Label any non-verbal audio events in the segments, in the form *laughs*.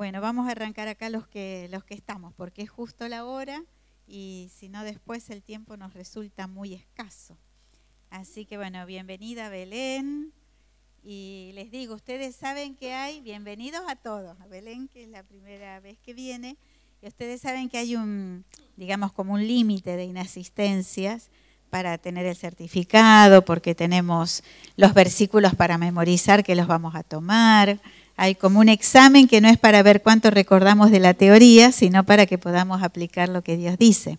Bueno, vamos a arrancar acá los que, los que estamos, porque es justo la hora y si no después el tiempo nos resulta muy escaso. Así que bueno, bienvenida Belén. Y les digo, ustedes saben que hay, bienvenidos a todos, a Belén, que es la primera vez que viene, y ustedes saben que hay un, digamos, como un límite de inasistencias para tener el certificado, porque tenemos los versículos para memorizar que los vamos a tomar hay como un examen que no es para ver cuánto recordamos de la teoría, sino para que podamos aplicar lo que Dios dice.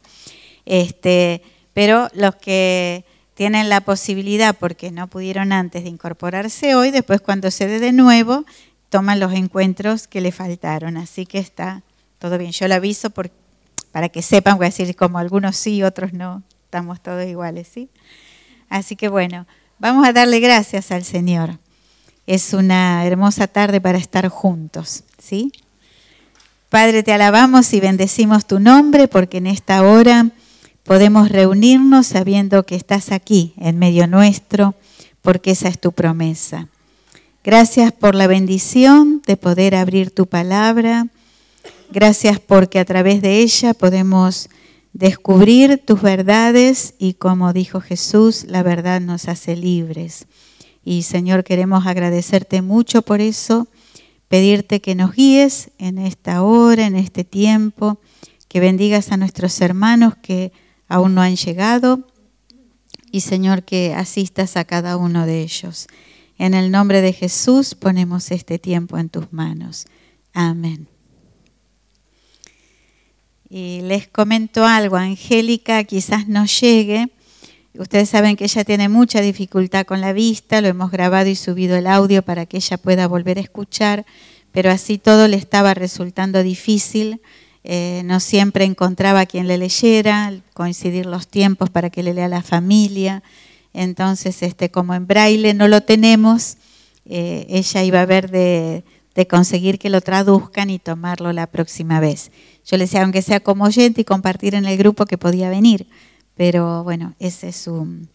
Este, pero los que tienen la posibilidad, porque no pudieron antes de incorporarse hoy, después cuando se dé de nuevo, toman los encuentros que le faltaron. Así que está todo bien. Yo lo aviso para que sepan, voy a decir como algunos sí, otros no, estamos todos iguales, ¿sí? Así que bueno, vamos a darle gracias al Señor es una hermosa tarde para estar juntos, ¿sí? Padre, te alabamos y bendecimos tu nombre porque en esta hora podemos reunirnos sabiendo que estás aquí en medio nuestro, porque esa es tu promesa. Gracias por la bendición de poder abrir tu palabra. Gracias porque a través de ella podemos descubrir tus verdades y como dijo Jesús, la verdad nos hace libres. Y Señor, queremos agradecerte mucho por eso, pedirte que nos guíes en esta hora, en este tiempo, que bendigas a nuestros hermanos que aún no han llegado y Señor, que asistas a cada uno de ellos. En el nombre de Jesús ponemos este tiempo en tus manos. Amén. Y les comento algo, Angélica quizás no llegue Ustedes saben que ella tiene mucha dificultad con la vista, lo hemos grabado y subido el audio para que ella pueda volver a escuchar, pero así todo le estaba resultando difícil. Eh, no siempre encontraba quien le leyera, coincidir los tiempos para que le lea a la familia. Entonces, este, como en braille no lo tenemos, eh, ella iba a ver de, de, conseguir que lo traduzcan y tomarlo la próxima vez. Yo le decía, aunque sea como oyente y compartir en el grupo que podía venir pero bueno, ese es un,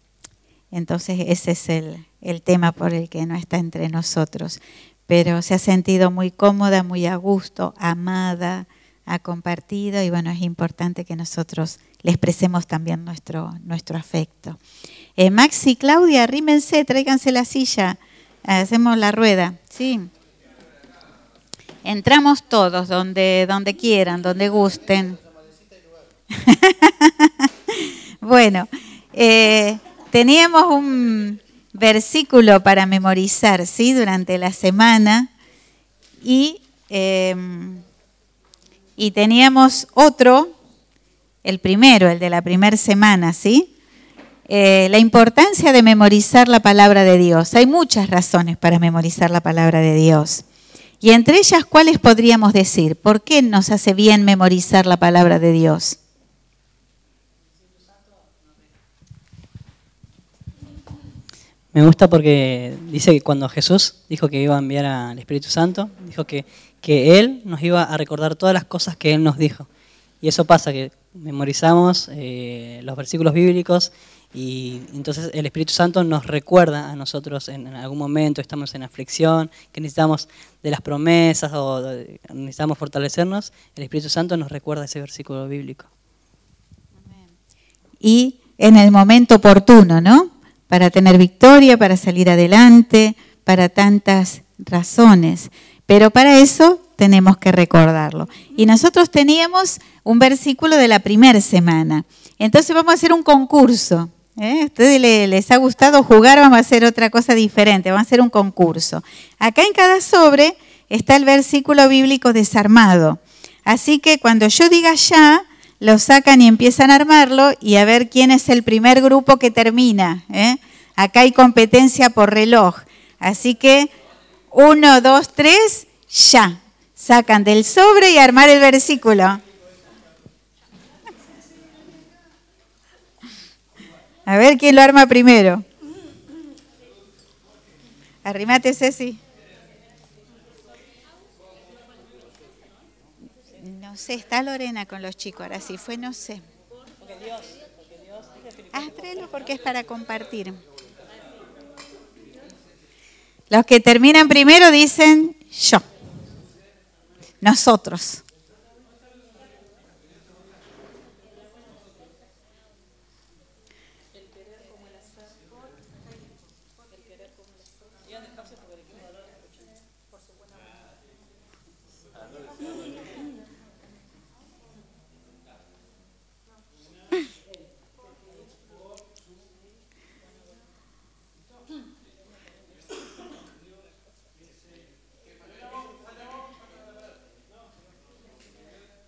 entonces ese es el, tema por el que no está entre nosotros. Pero se ha sentido muy cómoda, muy a gusto, amada, ha compartido y bueno, es importante que nosotros le expresemos también nuestro, nuestro afecto. Eh, Max Claudia, arrímense, tráiganse la silla, hacemos la rueda, ¿sí? Entramos todos donde, donde quieran, donde gusten. *laughs* Bueno, eh, teníamos un versículo para memorizar, ¿sí? Durante la semana y, em, y teníamos otro, el primero, el de la primera semana, ¿sí? Eh, la importancia de memorizar la palabra de Dios. Hay muchas razones para memorizar la palabra de Dios. Y entre ellas, ¿cuáles podríamos decir? ¿Por qué nos hace bien memorizar la palabra de Dios? Me gusta porque dice que cuando Jesús dijo que iba a enviar al Espíritu Santo, dijo que, que Él nos iba a recordar todas las cosas que Él nos dijo. Y eso pasa, que memorizamos eh, los versículos bíblicos y entonces el Espíritu Santo nos recuerda a nosotros en, algún momento, estamos en aflicción, que necesitamos de las promesas o necesitamos fortalecernos, el Espíritu Santo nos recuerda ese versículo bíblico. Y en el momento oportuno, ¿no? Para tener victoria, para salir adelante, para tantas razones. Pero para eso tenemos que recordarlo. Y nosotros teníamos un versículo de la primera semana. Entonces vamos a hacer un concurso. ¿eh? ¿A ustedes les ha gustado jugar? Vamos a hacer otra cosa diferente. Vamos a hacer un concurso. Acá en cada sobre está el versículo bíblico desarmado. Así que cuando yo diga ya, lo sacan y empiezan a armarlo y a ver quién es el primer grupo que termina. ¿eh? Acá hay competencia por reloj. Así que uno, dos, tres, ya. Sacan del sobre y armar el versículo. A ver quién lo arma primero. Arrimate, Ceci. No sé, está Lorena con los chicos, ahora sí fue, no sé. Porque porque Dios ah, porque es para compartir. Los que terminan primero dicen yo. nosotros.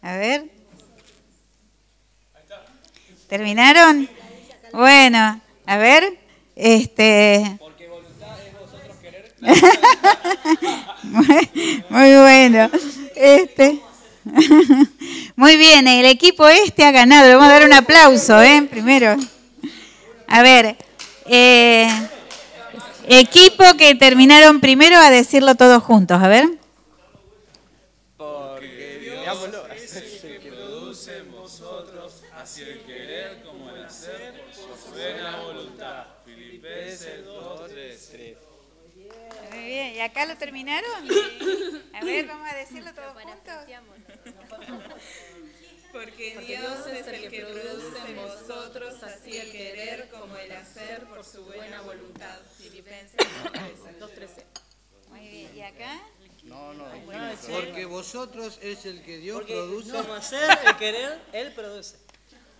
A ver. ¿Terminaron? Bueno, a ver. Este. *laughs* muy, bueno. Este. *laughs* Muy bien, el equipo este ha ganado. Le vamos a dar un aplauso, ¿eh? Primero. A ver. Eh, equipo que terminaron primero a decirlo todos juntos. A ver. ¿Y acá lo terminaron? A ver, vamos a decirlo todos juntos. Porque Dios es el que produce en vosotros así el querer como el hacer por su buena voluntad. Filipenses 2.13. Muy bien, ¿y acá? No, no, porque vosotros es el que Dios produce. Como hacer, el querer, Él produce.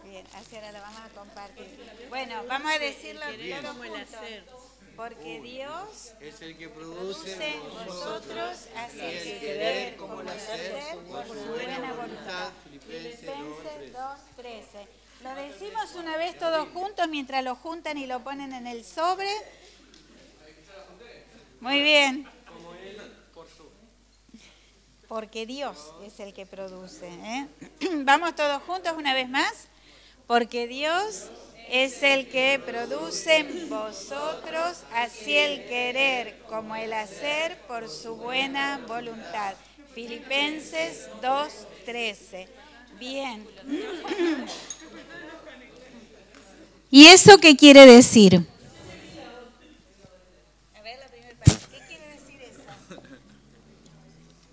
Bien, así ahora la vamos a compartir. Bueno, vamos a decirlo todos juntos. Porque Dios es el que produce, en vosotros así el querer como el hacer por su buena voluntad. Filipenses 2.13. Lo decimos una vez todos juntos mientras lo juntan y lo ponen en el sobre. Muy bien. Porque Dios es el que produce. ¿eh? *clears throat* Vamos todos juntos una vez más. Porque Dios es el que produce en vosotros así el querer como el hacer por su buena voluntad. Filipenses 2.13. Bien. ¿Y eso qué quiere decir? A ver, la primera parte. ¿Qué quiere decir eso?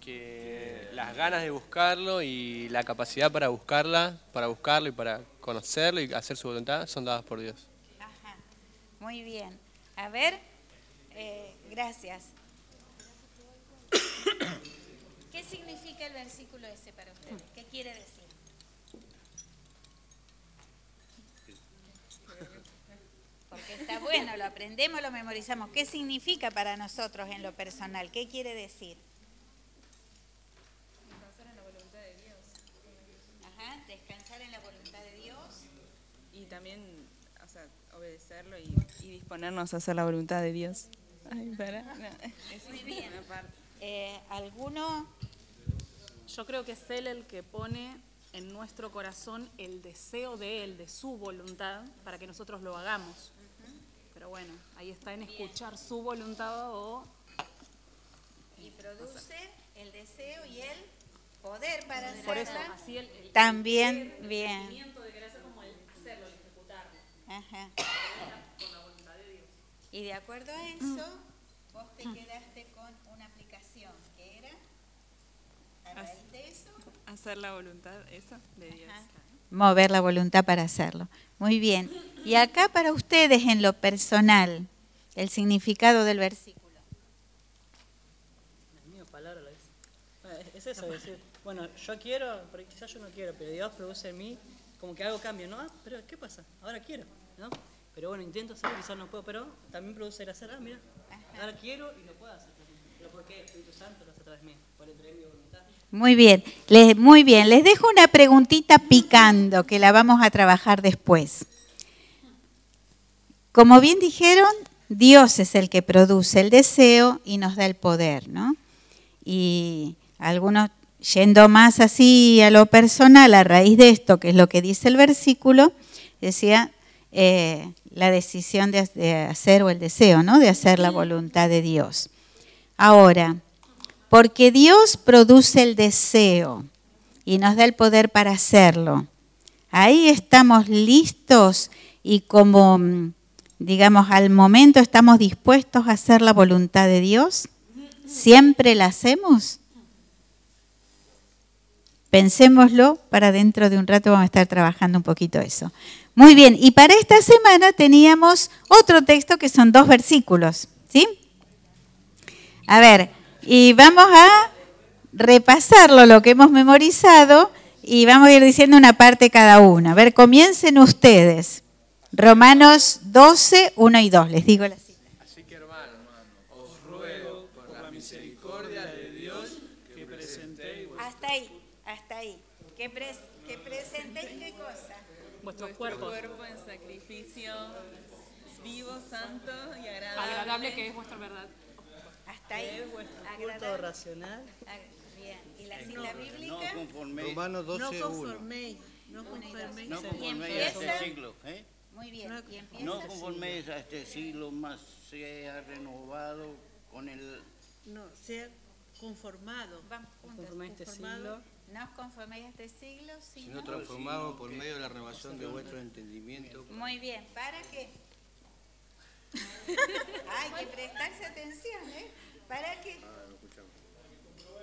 Que ganas de buscarlo y la capacidad para buscarla, para buscarlo y para conocerlo y hacer su voluntad son dadas por Dios. Ajá, muy bien. A ver, eh, gracias. *coughs* ¿Qué significa el versículo ese para ustedes? ¿Qué quiere decir? Porque está bueno, lo aprendemos, lo memorizamos. ¿Qué significa para nosotros en lo personal? ¿Qué quiere decir? También o sea, obedecerlo y, disponernos a hacer la voluntad de Dios. Ay, para. Muy bien. Eh, ¿Alguno? Yo creo que es Él el que pone en nuestro corazón el deseo de Él, de su voluntad, para que nosotros lo hagamos. Pero bueno, ahí está en escuchar su voluntad o... Y produce el deseo y el poder para hacerlo. Por eso, así el, También, bien. Ajá. Y de acuerdo a eso, vos te quedaste con una aplicación que era, a raíz de eso, hacer la voluntad esa de Dios. Mover la voluntad para hacerlo. Muy bien. Y acá para ustedes en lo personal, el significado del versículo. La palabra es. eso, decir, bueno, yo quiero, pero quizás yo no quiero, pero Dios produce en mí como que algo cambia, ¿no? Ah, pero ¿qué pasa? Ahora quiero, ¿no? Pero bueno, intento hacerlo, quizás no puedo, pero también produce el hacer, ah, mira, ahora quiero y lo puedo hacer. Pero ¿por qué? Espíritu Santo lo hace a través mío, por el mi voluntad. Muy bien, les, muy bien. Les dejo una preguntita picando que la vamos a trabajar después. Como bien dijeron, Dios es el que produce el deseo y nos da el poder, ¿no? Y algunos yendo más así a lo personal, a raíz de esto, que es lo que dice el versículo, decía eh, la decisión de, hacer o el deseo, ¿no? De hacer la voluntad de Dios. Ahora, porque Dios produce el deseo y nos da el poder para hacerlo, ahí estamos listos y como, digamos, al momento estamos dispuestos a hacer la voluntad de Dios. ¿Siempre la hacemos? pensémoslo para dentro de un rato vamos a estar trabajando un poquito eso. Muy bien, y para esta semana teníamos otro texto que son dos versículos, ¿sí? A ver, y vamos a repasarlo, lo que hemos memorizado, y vamos a ir diciendo una parte cada una. A ver, comiencen ustedes. Romanos 12, 1 y 2, les digo la cita. Así que hermano, os ruego por la misericordia de Dios que presentéis Hasta ahí, hasta ahí. Que, pres- que presentéis qué cosa. Vuestros Vuestro cuerpos. cuerpo en sacrificio vivo, santo y agradable. Agradable que es vuestra verdad. Hasta ahí. Culto Agradable. racional. Ag- Bien. ¿Y la cita bíblica? No conforméis, Romanos No 12, 1. conforméis, no conforméis. no conforméis a este siglo, ¿eh? Muy bien. Y empieza. No conforméis a este siglo, más sea renovado con el No, sea conformado. Vamos a este Conformado. siglo. No os conforméis a este siglo, sino... Sino transformamos por medio de la renovación de vuestro entendimiento. Muy bien. ¿Para qué? *laughs* Hay que prestarse atención, ¿eh? ¿Para qué?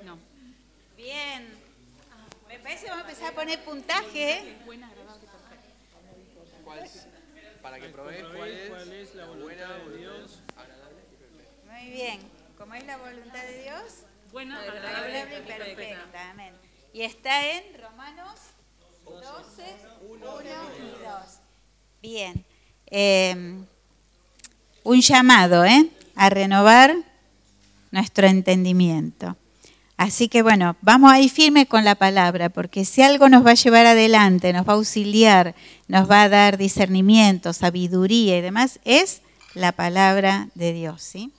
No. Bien. Me parece que vamos a empezar a poner puntaje, ¿eh? Buena, agradable, perfecta. ¿Cuál es? Para que probéis cuál es, la buena de Dios. Muy bien. ¿Cómo es la voluntad de Dios? Buena, Agradable agradable. y perfecta. Amén. Y está en Romanos 12, 1 y 2. Bien. Eh, un llamado, ¿eh? A renovar nuestro entendimiento. Así que bueno, vamos a ir firme con la palabra, porque si algo nos va a llevar adelante, nos va a auxiliar, nos va a dar discernimiento, sabiduría y demás, es la palabra de Dios. Sí.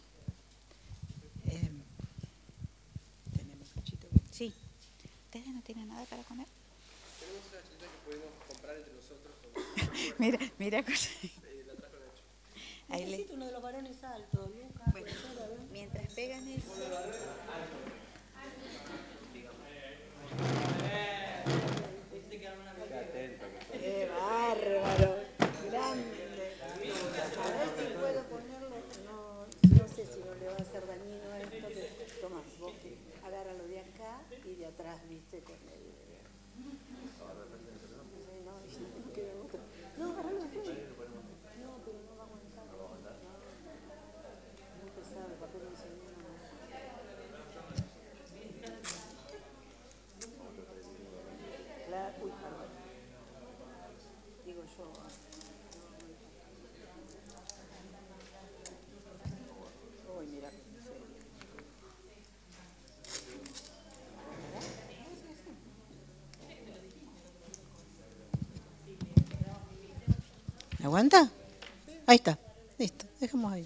¿Ustedes no tienen nada para comer? Mira, mira. Ahí le- uno de los varones altos, Lucas. bueno, mientras pegan el... ¡Qué bárbaro! Grande. A ver si puedo ponerlo. No, no sé si no le va a hacer dañino a esto. que- Toma, vos agárralo de acá y de atrás, viste, con el. Sí, no, y no queda otra. No, agárralo de atrás. No, pero no va a aguantar. No. Muy pesado el papel de Claro, uy, perdón. Digo yo. Uy, mira. ¿Aguanta? Ahí está. Listo. Dejamos ahí.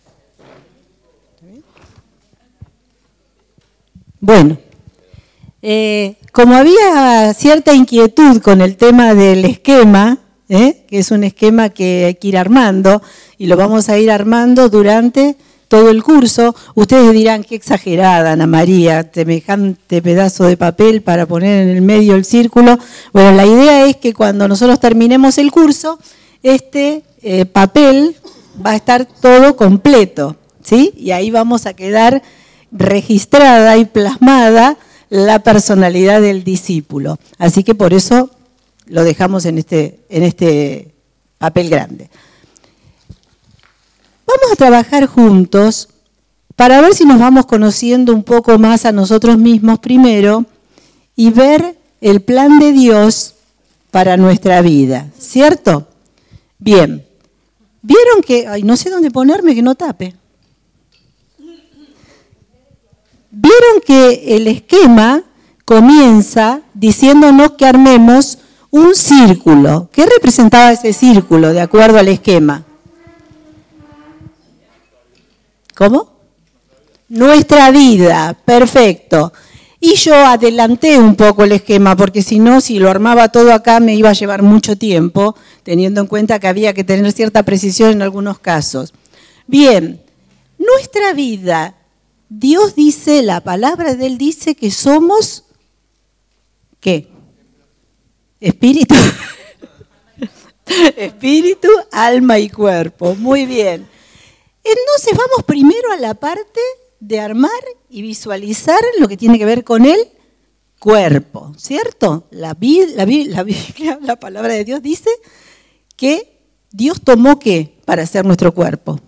Bueno, eh, como había cierta inquietud con el tema del esquema, ¿eh? que es un esquema que hay que ir armando, y lo vamos a ir armando durante todo el curso, ustedes dirán, qué exagerada, Ana María, semejante pedazo de papel para poner en el medio el círculo. Bueno, la idea es que cuando nosotros terminemos el curso, este eh, papel va a estar todo completo, ¿sí? Y ahí vamos a quedar registrada y plasmada la personalidad del discípulo. Así que por eso lo dejamos en este, en este papel grande. Vamos a trabajar juntos para ver si nos vamos conociendo un poco más a nosotros mismos primero y ver el plan de Dios para nuestra vida, ¿cierto? Bien, vieron que, ay, no sé dónde ponerme que no tape. Vieron que el esquema comienza diciéndonos que armemos un círculo. ¿Qué representaba ese círculo de acuerdo al esquema? ¿Cómo? Nuestra vida, perfecto. Y yo adelanté un poco el esquema, porque si no, si lo armaba todo acá me iba a llevar mucho tiempo, teniendo en cuenta que había que tener cierta precisión en algunos casos. Bien, nuestra vida, Dios dice, la palabra de Él dice que somos, ¿qué? Espíritu. *laughs* Espíritu, alma y cuerpo. Muy bien. Entonces vamos primero a la parte de armar y visualizar lo que tiene que ver con el cuerpo, ¿cierto? La, la *laughs* la palabra de Dios dice que Dios tomó qué para hacer nuestro cuerpo.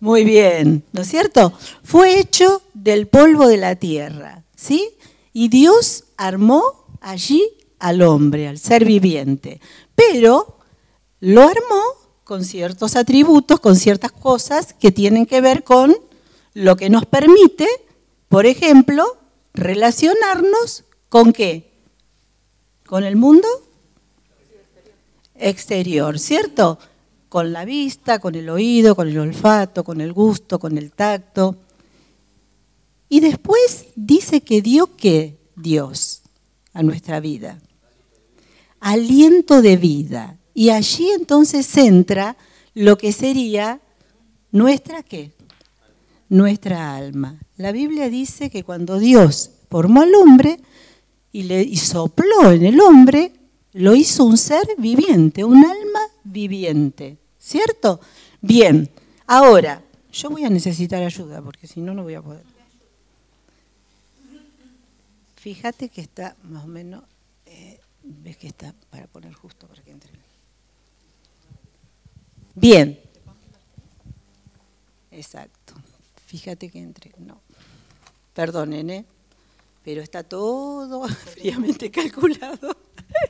Muy bien, ¿no es cierto? Fue hecho del polvo de la tierra, ¿sí? Y Dios armó allí al hombre, al ser viviente. Pero lo armó con ciertos atributos, con ciertas cosas que tienen que ver con lo que nos permite, por ejemplo, relacionarnos con qué? Con el mundo exterior, ¿cierto? Con la vista, con el oído, con el olfato, con el gusto, con el tacto. Y después dice que dio qué Dios a nuestra vida. Aliento de vida. Y allí entonces entra lo que sería nuestra qué? Nuestra alma. La Biblia dice que cuando Dios formó al hombre y le sopló en el hombre, lo hizo un ser viviente, un alma viviente. ¿Cierto? Bien. Ahora, yo voy a necesitar ayuda porque si no, no voy a poder. Fíjate que está más o menos, eh, ves que está para poner justo para que entre. Bien. Exacto. Fíjate que entre. No. Perdonen, ¿eh? Pero está todo *laughs* fríamente calculado.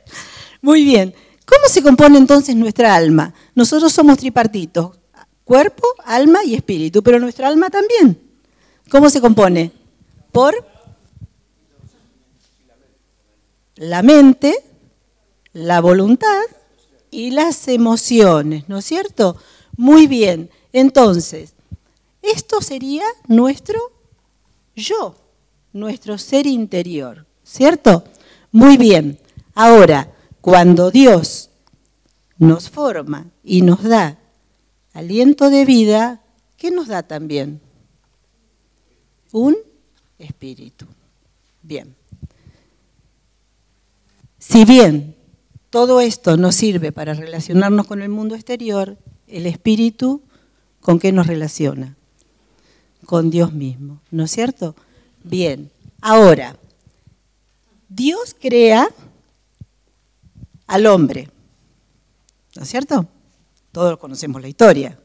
*laughs* Muy bien. ¿Cómo se compone entonces nuestra alma? Nosotros somos tripartitos, cuerpo, alma y espíritu, pero nuestra alma también. ¿Cómo se compone? Por la mente, la voluntad y las emociones, ¿no es cierto? Muy bien. Entonces, esto sería nuestro yo, nuestro ser interior, ¿cierto? Muy bien. Ahora, cuando Dios nos forma y nos da aliento de vida, ¿qué nos da también? Un espíritu. Bien. Si bien todo esto nos sirve para relacionarnos con el mundo exterior, el espíritu, ¿con qué nos relaciona? Con Dios mismo, ¿no es cierto? Bien, ahora, Dios crea al hombre, ¿no es cierto? Todos conocemos la historia.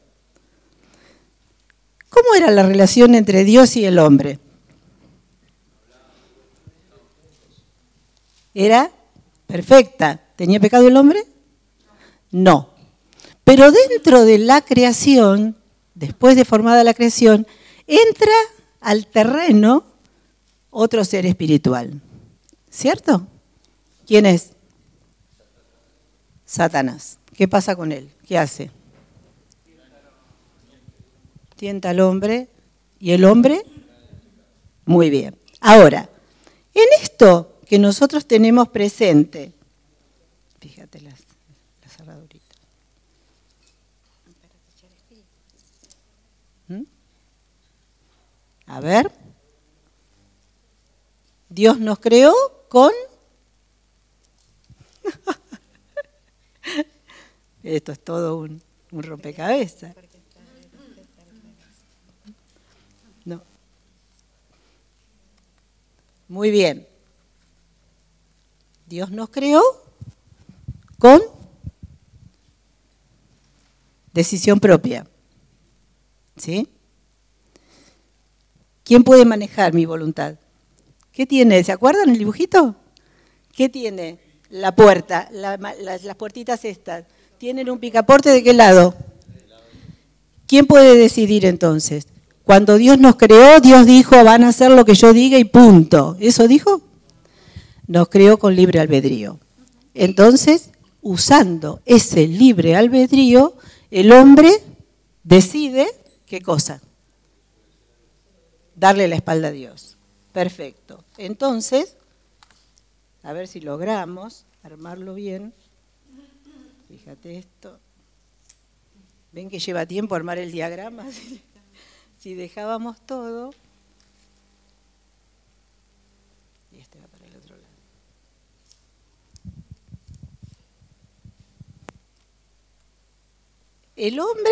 ¿Cómo era la relación entre Dios y el hombre? Era perfecta. ¿Tenía pecado el hombre? No. Pero dentro de la creación, después de formada la creación, entra al terreno otro ser espiritual. ¿Cierto? ¿Quién es? Satanás. ¿Qué pasa con él? ¿Qué hace? Tienta al hombre y el hombre. Muy bien. Ahora, en esto que nosotros tenemos presente, fíjate las, las cerraduritas. ¿Mm? A ver. Dios nos creó con... *laughs* Esto es todo un, rompecabezas. No. Muy bien. Dios nos creó con decisión propia. ¿Sí? ¿Quién puede manejar mi voluntad? ¿Qué tiene? ¿Se acuerdan el dibujito? ¿Qué tiene? La puerta, la- las, las puertitas estas. ¿Tienen un picaporte de qué lado? ¿Quién puede decidir entonces? Cuando Dios nos creó, Dios dijo, van a hacer lo que yo diga y punto. ¿Eso dijo? Nos creó con libre albedrío. Entonces, usando ese libre albedrío, el hombre decide qué cosa. Darle la espalda a Dios. Perfecto. Entonces, a ver si logramos armarlo bien. Fíjate esto. Ven que lleva tiempo armar el diagrama. *laughs* Si dejábamos todo. Y este va para el otro lado. El hombre,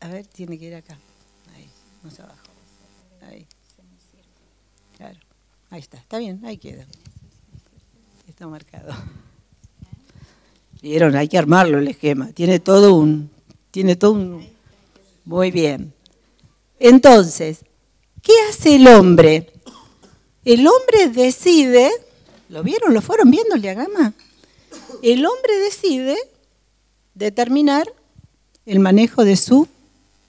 a ver, tiene que ir acá. Ahí, más abajo. Ahí. Claro. Ahí está, está bien, ahí queda. Está marcado. Vieron, hay que armarlo el esquema. Tiene todo un, tiene todo un. Muy bien. Entonces, ¿qué hace el hombre? El hombre decide, ¿lo vieron? ¿Lo fueron viendo el diagrama? El hombre decide determinar el manejo de su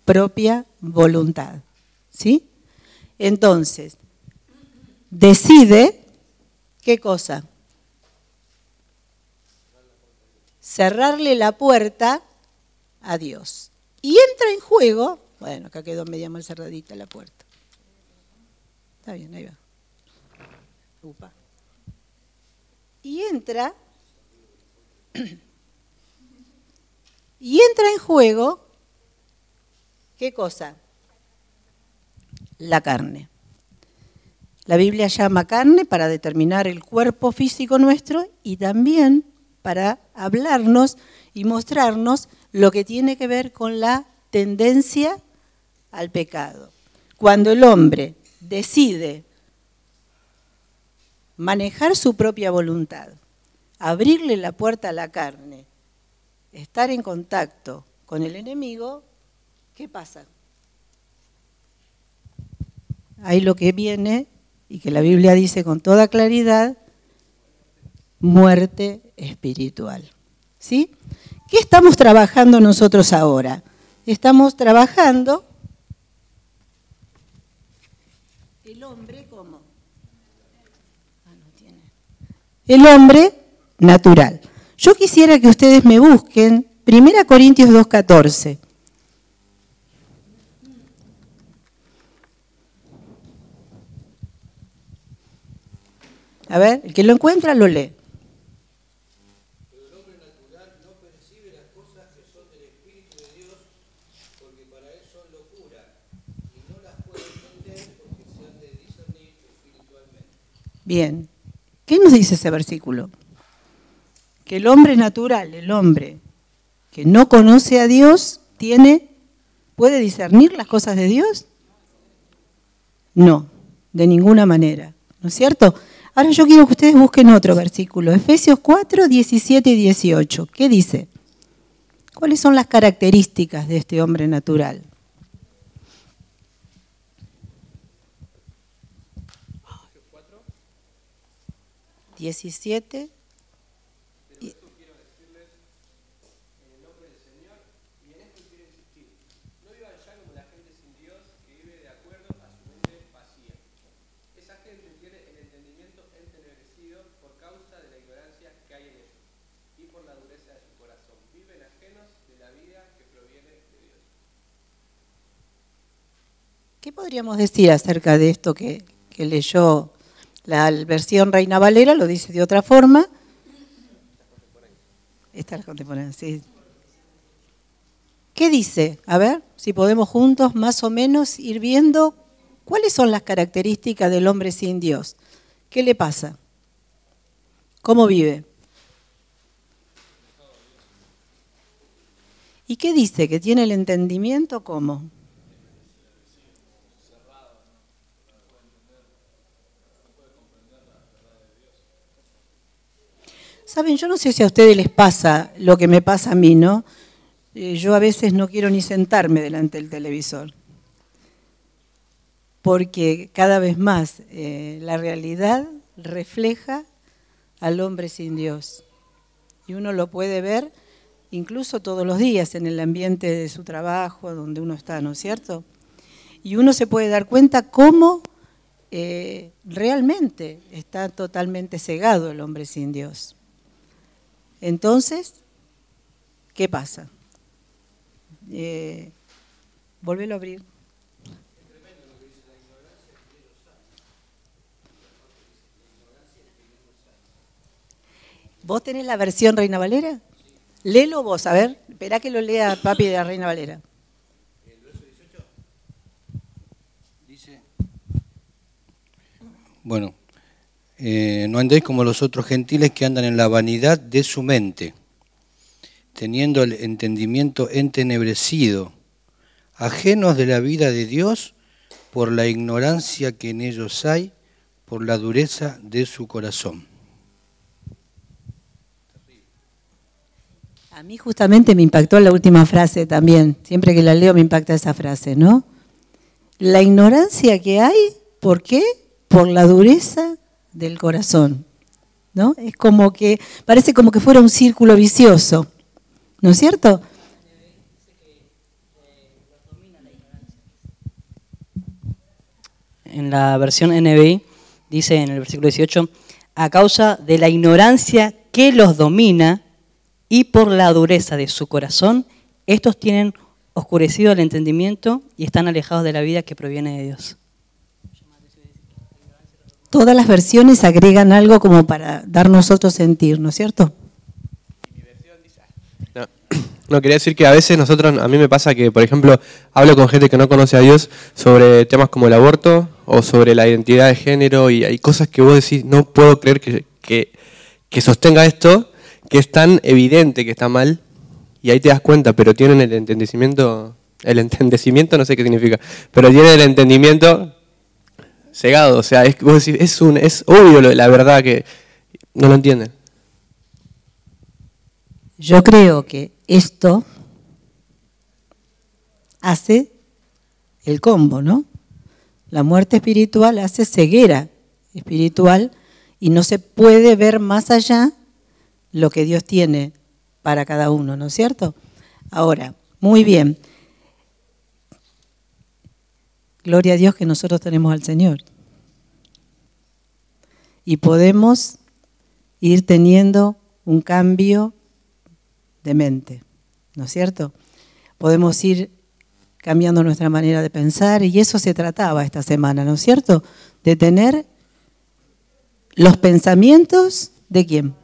propia voluntad. ¿Sí? Entonces, decide qué cosa? Cerrarle la puerta a Dios. Y entra en juego, bueno, acá quedó media mal cerradita la puerta. Está bien, ahí va. Upa. Y entra *clears throat* y entra en juego ¿qué cosa? La carne. La Biblia llama carne para determinar el cuerpo físico nuestro y también para hablarnos y mostrarnos lo que tiene que ver con la tendencia al pecado. Cuando el hombre decide manejar su propia voluntad, abrirle la puerta a la carne, estar en contacto con el enemigo, ¿qué pasa? Ahí lo que viene y que la Biblia dice con toda claridad, muerte espiritual. ¿Sí? ¿Qué estamos trabajando nosotros ahora? Estamos trabajando el hombre como ah, el hombre natural. Yo quisiera que ustedes me busquen 1 Corintios 2.14. A ver, el que lo encuentra lo lee. Bien. ¿Qué nos dice ese versículo? Que el hombre natural, el hombre que no conoce a Dios, tiene, puede discernir las cosas de Dios? No, de ninguna manera. ¿No es cierto? Ahora yo quiero que ustedes busquen otro versículo, Efesios 4, 17 y 18. ¿Qué dice? ¿Cuáles son las características de este hombre natural? Diecisiete. ¿Qué podríamos decir acerca de esto que, leyó la versión Reina Valera? Lo dice de otra forma. Esta es la contemporánea, sí. ¿Qué dice? A ver, si podemos juntos más o menos ir viendo cuáles son las características del hombre sin Dios. ¿Qué le pasa? ¿Cómo vive? ¿Y qué dice? ¿Que tiene el entendimiento cómo? Saben, yo no sé si a ustedes les pasa lo que me pasa a mí, ¿no? Eh, yo a veces no quiero ni sentarme delante del televisor, porque cada vez más eh, la realidad refleja al hombre sin Dios. Y uno lo puede ver incluso todos los días en el ambiente de su trabajo, donde uno está, ¿no es cierto? Y uno se puede dar cuenta cómo eh, realmente está totalmente cegado el hombre sin Dios. Entonces, ¿qué pasa? Eh, a abrir. ¿Vos tenés la versión Reina Valera? Léelo vos, a ver. Esperá que lo lea papi de la Reina Valera. El verso 18 dice, bueno, eh, no andéis como los otros gentiles que andan en la vanidad de su mente, teniendo el entendimiento entenebrecido, ajenos de la vida de Dios por la ignorancia que en ellos hay, por la dureza de su corazón. A mí justamente me impactó la última frase también. Siempre que la leo me impacta esa frase, ¿no? La ignorancia que hay, ¿por qué? Por la dureza del corazón. ¿No? Es como que, parece como que fuera un círculo vicioso. ¿No es cierto? En la versión NBI dice en el versículo 18, a causa de la ignorancia que los domina y por la dureza de su corazón, estos tienen oscurecido el entendimiento y están alejados de la vida que proviene de Dios. Todas las versiones agregan algo como para darnos otro sentir, ¿no es cierto? *clears throat* No, quería decir que a veces nosotros, a mí me pasa que, por ejemplo, hablo con gente que no conoce a Dios sobre temas como el aborto o sobre la identidad de género y hay cosas que vos decís, no puedo creer que, que, que sostenga esto, que es tan evidente que está mal y ahí te das cuenta, pero tienen el entendimiento, el entendimiento no sé qué significa, pero tienen el entendimiento cegado, o sea, es, es, un, es obvio la verdad que no lo entienden. Yo creo que esto hace el combo, ¿no? La muerte espiritual hace ceguera espiritual y no se puede ver más allá lo que Dios tiene para cada uno, ¿no es cierto? Ahora, muy bien. Gloria a Dios que nosotros tenemos al Señor. Y podemos ir teniendo un cambio de mente, ¿no es cierto? Podemos ir cambiando nuestra manera de pensar y eso se trataba esta semana, ¿no es cierto? De tener los pensamientos de quién?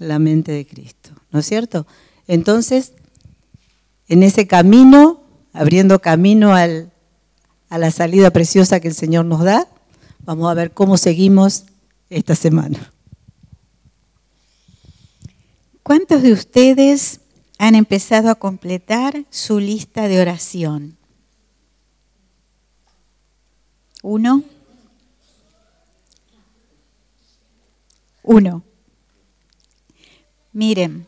La mente de Cristo, ¿no es cierto? Entonces, en ese camino, abriendo camino al- a la salida preciosa que el Señor nos da, vamos a ver cómo seguimos esta semana. ¿Cuántos de ustedes han empezado a completar su lista de oración? ¿Uno? Uno. Miren,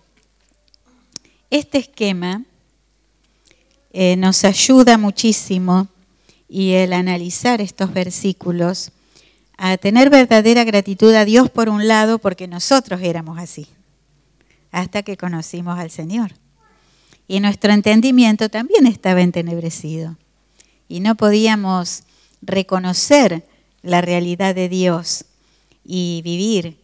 este esquema eh, nos ayuda muchísimo y el analizar estos versículos a tener verdadera gratitud a Dios por un lado porque nosotros éramos así hasta que conocimos al Señor. Y nuestro entendimiento también estaba entenebrecido. Y no podíamos reconocer la realidad de Dios y vivir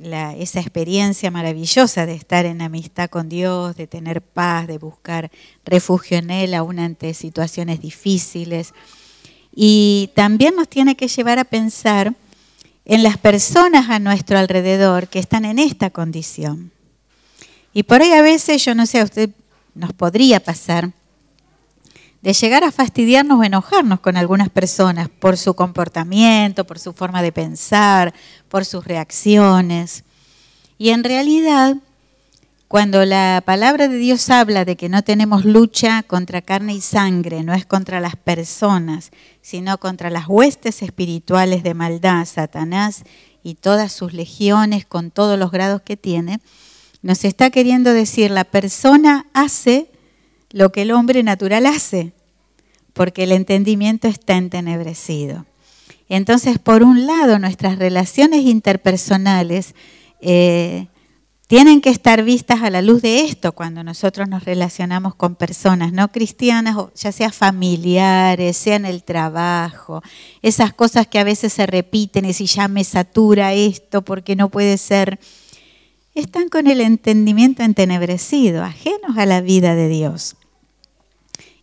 esa experiencia maravillosa de estar en amistad con Dios, de tener paz, de buscar refugio en Él aún ante situaciones difíciles. Y también nos tiene que llevar a pensar en las personas a nuestro alrededor que están en esta condición. Y por ahí a veces, yo no sé, a usted nos podría pasar de llegar a fastidiarnos o enojarnos con algunas personas por su comportamiento, por su forma de pensar, por sus reacciones. Y en realidad, cuando la palabra de Dios habla de que no tenemos lucha contra carne y sangre, no es contra las personas, sino contra las huestes espirituales de maldad, Satanás y todas sus legiones con todos los grados que tiene, nos está queriendo decir la persona hace lo que el hombre natural hace, porque el entendimiento está entenebrecido. Entonces, por un lado, nuestras relaciones interpersonales eh, tienen que estar vistas a la luz de esto cuando nosotros nos relacionamos con personas no cristianas, ya sea familiares, sea en el trabajo, esas cosas que a veces se repiten y si ya me satura esto porque no puede ser, están con el entendimiento entenebrecido, ajenos a la vida de Dios.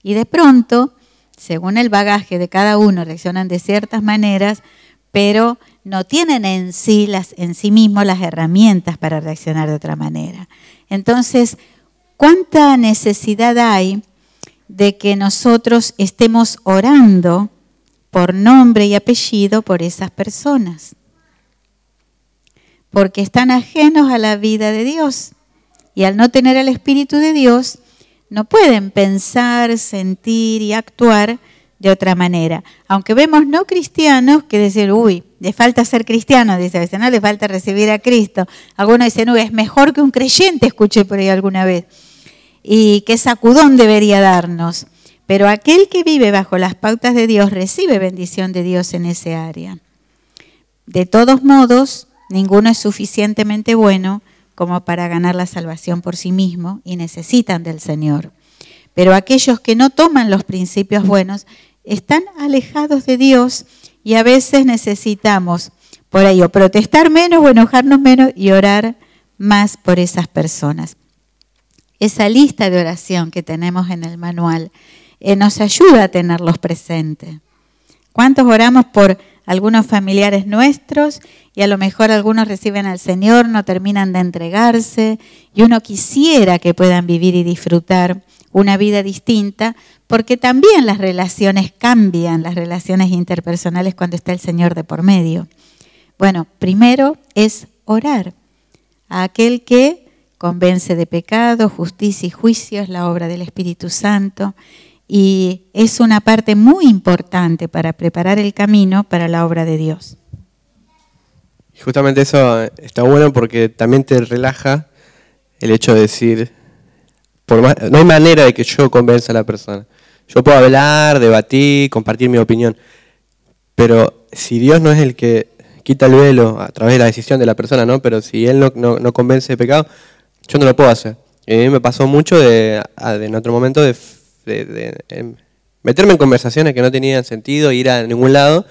Y de pronto, según el bagaje de cada uno, reaccionan de ciertas maneras, pero no tienen en sí, las, en sí mismos las herramientas para reaccionar de otra manera. Entonces, ¿cuánta necesidad hay de que nosotros estemos orando por nombre y apellido por esas personas? Porque están ajenos a la vida de Dios. Y al no tener el Espíritu de Dios, no pueden pensar, sentir y actuar de otra manera. Aunque vemos no cristianos que dicen, uy, le falta ser cristiano, dice a veces, no, le falta recibir a Cristo. Algunos dicen, uy, es mejor que un creyente, escuché por ahí alguna vez. Y qué sacudón debería darnos. Pero aquel que vive bajo las pautas de Dios recibe bendición de Dios en ese área. De todos modos, ninguno es suficientemente bueno como para ganar la salvación por sí mismo y necesitan del Señor. Pero aquellos que no toman los principios buenos están alejados de Dios y a veces necesitamos por ello protestar menos o enojarnos menos y orar más por esas personas. Esa lista de oración que tenemos en el manual eh, nos ayuda a tenerlos presentes. ¿Cuántos oramos por algunos familiares nuestros y a lo mejor algunos reciben al Señor, no terminan de entregarse y uno quisiera que puedan vivir y disfrutar una vida distinta, porque también las relaciones cambian, las relaciones interpersonales cuando está el Señor de por medio. Bueno, primero es orar a aquel que convence de pecado, justicia y juicio, es la obra del Espíritu Santo y es una parte muy importante para preparar el camino para la obra de Dios. Justamente eso está bueno porque también te relaja el hecho de decir, por no hay manera de que yo convenza a la persona. Yo puedo hablar, debatir, compartir mi opinión, pero si Dios no es el que quita el velo a través de la decisión de la persona, ¿no? Pero si Él no, no, convence de pecado, yo no lo puedo hacer. Y a mí me pasó mucho de, en otro momento de de, meterme en conversaciones que no tenían sentido, ir a ningún lado,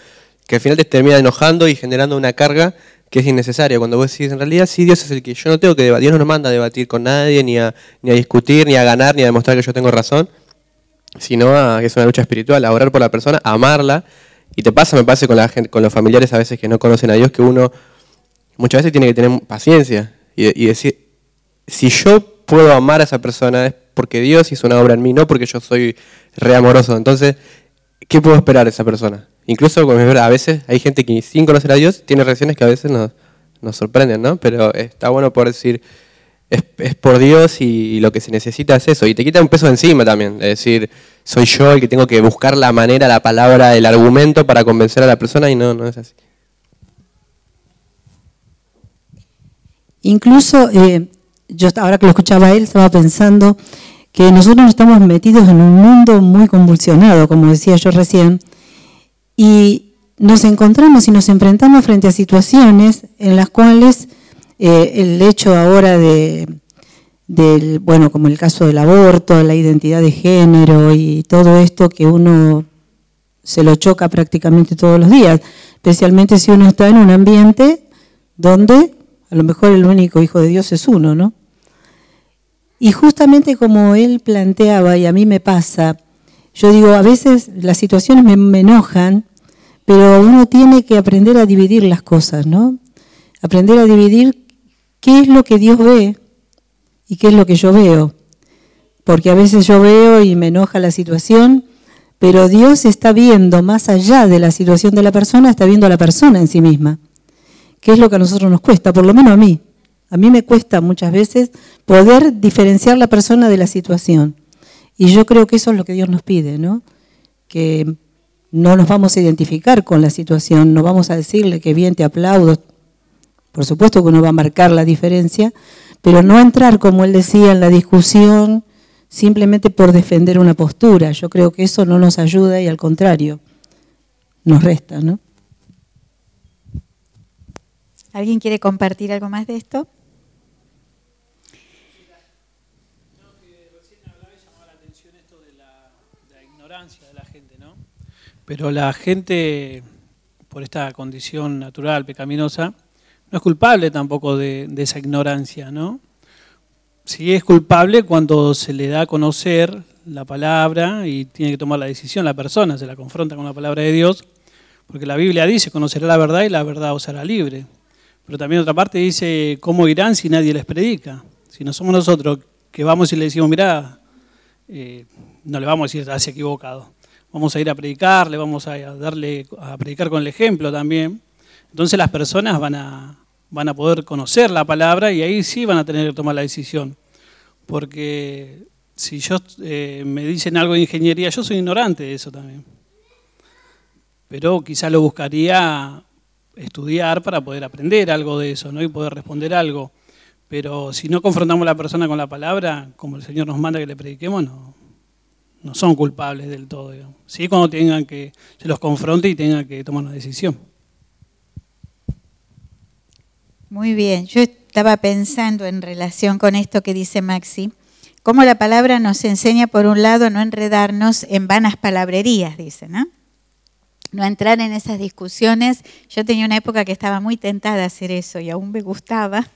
que al final te termina enojando y generando una carga que es innecesaria. Cuando vos decís, en realidad sí, Dios es el que yo no tengo que debatir, Dios no nos manda a debatir con nadie, ni a, ni a discutir, ni a ganar, ni a demostrar que yo tengo razón, sino a, que es una lucha espiritual, a orar por la persona, a amarla. Y te pasa, me pasa con, la con los familiares a veces que no conocen a Dios, que uno muchas veces tiene que tener paciencia y, y decir, si yo puedo amar a esa persona es porque Dios hizo una obra en mí, no porque yo soy re amoroso. Entonces, ¿qué puedo esperar de esa persona? Incluso a veces hay gente que sin conocer a Dios tiene reacciones que a veces nos, nos sorprenden, ¿no? Pero está bueno poder decir, es, por Dios y, lo que se necesita es eso. Y te quita un peso encima también. Es decir, soy yo el que tengo que buscar la manera, la palabra, el argumento para convencer a la persona y no, no es así. Incluso eh, yo ahora que lo escuchaba él, estaba pensando que nosotros estamos metidos en un mundo muy convulsionado, como decía yo recién, y nos encontramos y nos enfrentamos frente a situaciones en las cuales eh, el hecho ahora de, del, bueno, como el caso del aborto, la identidad de género y todo esto que uno se lo choca prácticamente todos los días, especialmente si uno está en un ambiente donde a lo mejor el único hijo de Dios es uno, ¿no? Y justamente como él planteaba, y a mí me pasa, yo digo, a veces las situaciones me, enojan, pero uno tiene que aprender a dividir las cosas, ¿no? Aprender a dividir qué es lo que Dios ve y qué es lo que yo veo. Porque a veces yo veo y me enoja la situación, pero Dios está viendo más allá de la situación de la persona, está viendo a la persona en sí misma que es lo que a nosotros nos cuesta, por lo menos a mí. A mí me cuesta muchas veces poder diferenciar la persona de la situación. Y yo creo que eso es lo que Dios nos pide, ¿no? Que no nos vamos a identificar con la situación, no vamos a decirle que bien te aplaudo. Por supuesto que uno va a marcar la diferencia, pero no entrar, como él decía, en la discusión simplemente por defender una postura. Yo creo que eso no nos ayuda y al contrario, nos resta, ¿no? ¿Alguien quiere compartir algo más de esto? Pero la gente, por esta condición natural, pecaminosa, no es culpable tampoco de, esa ignorancia, ¿no? Sí es culpable cuando se le da a conocer la palabra y tiene que tomar la decisión, la persona se la confronta con la palabra de Dios, porque la Biblia dice, conocerá la verdad y la verdad os hará libre. Pero también otra parte dice, ¿cómo irán si nadie les predica? Si no somos nosotros que vamos y le decimos, mira, eh, no le vamos a decir, has equivocado. Vamos a ir a predicar, le vamos a darle a predicar con el ejemplo también. Entonces las personas van a, van a poder conocer la palabra y ahí sí van a tener que tomar la decisión. Porque si yo eh, me dicen algo de ingeniería, yo soy ignorante de eso también. pero quizá lo buscaría estudiar para poder aprender algo de eso ¿no? y poder responder algo. Pero si no confrontamos a la persona con la palabra, como el Señor nos manda que le prediquemos, no, no son culpables del todo. Sí, cuando tengan que, se los confronte y tengan que tomar una decisión. Muy bien, yo estaba pensando en relación con esto que dice Maxi, cómo la palabra nos enseña, por un lado, no enredarnos en vanas palabrerías, dice, ¿no? No entrar en esas discusiones. Yo tenía una época que estaba muy tentada a hacer eso y aún me gustaba.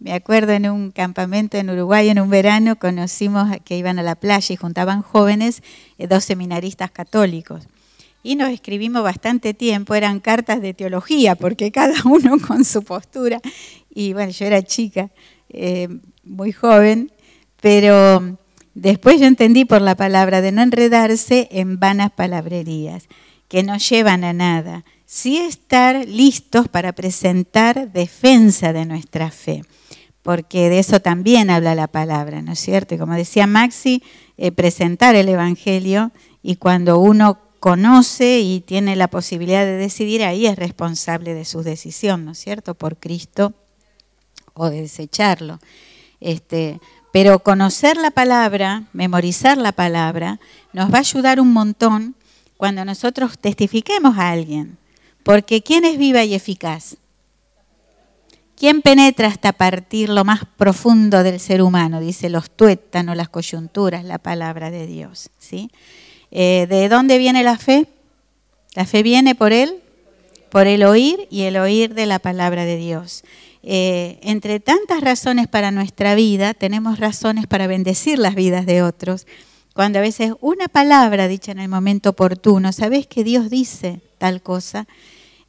Me acuerdo en un campamento en Uruguay, en un verano, conocimos que iban a la playa y juntaban jóvenes, eh, dos seminaristas católicos y nos escribimos bastante tiempo, eran cartas de teología, porque cada *laughs* uno con su postura, y bueno, yo era chica, eh, muy joven, pero después yo entendí por la palabra de no enredarse en vanas palabrerías, que no llevan a nada, sí estar listos para presentar defensa de nuestra fe porque de eso también habla la palabra, ¿no es cierto? Y como decía Maxi, eh, presentar el Evangelio y cuando uno conoce y tiene la posibilidad de decidir, ahí es responsable de su decisión, ¿no es cierto? Por Cristo o de desecharlo. Este, pero conocer la palabra, memorizar la palabra, nos va a ayudar un montón cuando nosotros testifiquemos a alguien. Porque ¿quién es viva y eficaz? ¿Quién penetra hasta partir lo más profundo del ser humano? Dice los tuétanos, las coyunturas, la palabra de Dios. ¿sí? Eh, ¿De dónde viene la fe? La fe viene por él, por el oír y el oír de la palabra de Dios. Eh, entre tantas razones para nuestra vida, tenemos razones para bendecir las vidas de otros. Cuando a veces una palabra dicha en el momento oportuno, sabes que Dios dice tal cosa,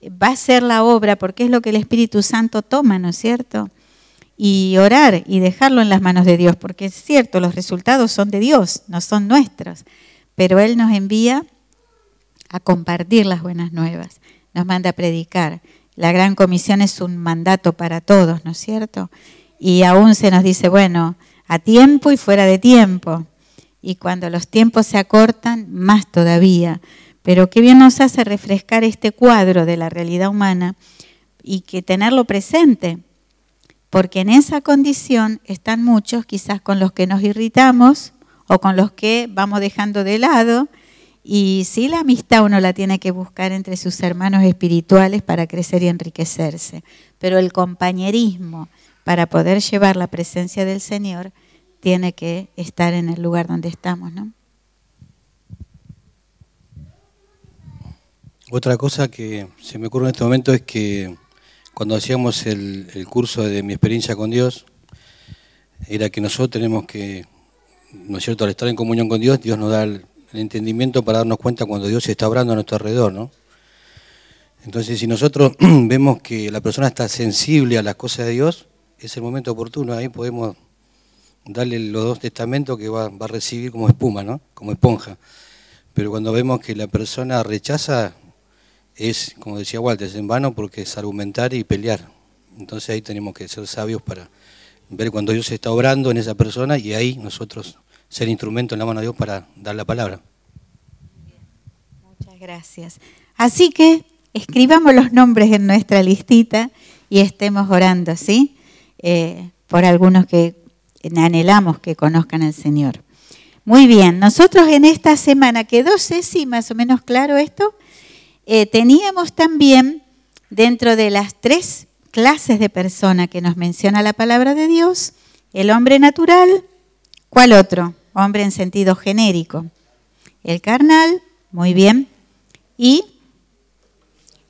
va a ser la obra porque es lo que el Espíritu Santo toma, ¿no es cierto? Y orar y dejarlo en las manos de Dios, porque es cierto, los resultados son de Dios, no son nuestros pero Él nos envía a compartir las buenas nuevas, nos manda a predicar. La gran comisión es un mandato para todos, ¿no es cierto? Y aún se nos dice, bueno, a tiempo y fuera de tiempo. Y cuando los tiempos se acortan, más todavía. Pero qué bien nos hace refrescar este cuadro de la realidad humana y que tenerlo presente, porque en esa condición están muchos quizás con los que nos irritamos, o con los que vamos dejando de lado. Y sí, la amistad uno la tiene que buscar entre sus hermanos espirituales para crecer y enriquecerse. Pero el compañerismo para poder llevar la presencia del Señor tiene que estar en el lugar donde estamos, ¿no? Otra cosa que se me ocurre en este momento es que cuando hacíamos el, curso de mi experiencia con Dios, era que nosotros tenemos que ¿no es cierto? Al estar en comunión con Dios, Dios nos da el, entendimiento para darnos cuenta cuando Dios está obrando a nuestro alrededor, ¿no? Entonces, si nosotros *clears throat* vemos que la persona está sensible a las cosas de Dios, es el momento oportuno, ahí podemos darle los dos testamentos que va, a recibir como espuma, ¿no? Como esponja. Pero cuando vemos que la persona rechaza, es, como decía Walter, es en vano porque es argumentar y pelear. Entonces ahí tenemos que ser sabios para ver cuando Dios está obrando en esa persona y ahí nosotros ser instrumento en la mano de Dios para dar la palabra. Muchas gracias. Así que escribamos los nombres en nuestra listita y estemos orando, ¿sí? Eh, por algunos que anhelamos que conozcan al Señor. Muy bien, nosotros en esta semana, quedó Ceci más o menos claro esto, eh, teníamos también dentro de las tres clases de persona que nos menciona la palabra de Dios, el hombre natural, ¿cuál otro? Hombre en sentido genérico. El carnal, muy bien, y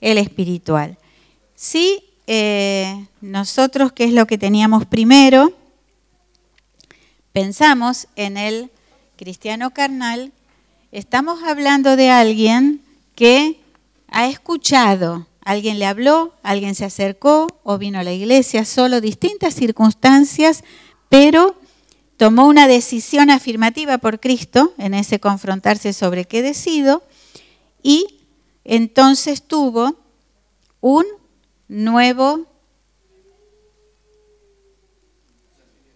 el espiritual. Sí, eh, nosotros, ¿qué es lo que teníamos primero? Pensamos en el cristiano carnal, estamos hablando de alguien que ha escuchado Alguien le habló, alguien se acercó o vino a la iglesia, solo distintas circunstancias, pero tomó una decisión afirmativa por Cristo en ese confrontarse sobre qué decido y entonces tuvo un nuevo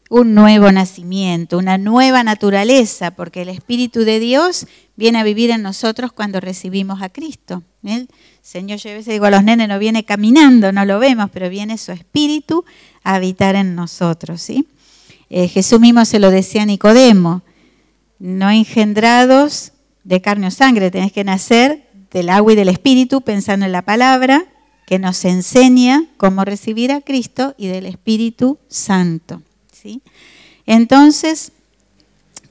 un nuevo nacimiento, una nueva naturaleza, porque el Espíritu de Dios viene a vivir en nosotros cuando recibimos a Cristo. El Señor, yo a veces digo a los nenes, no viene caminando, no lo vemos, pero viene su Espíritu a habitar en nosotros. ¿sí? Eh, Jesús mismo se lo decía a Nicodemo, no engendrados de carne o sangre, tenés que nacer del agua y del Espíritu pensando en la palabra que nos enseña cómo recibir a Cristo y del Espíritu Santo. Entonces,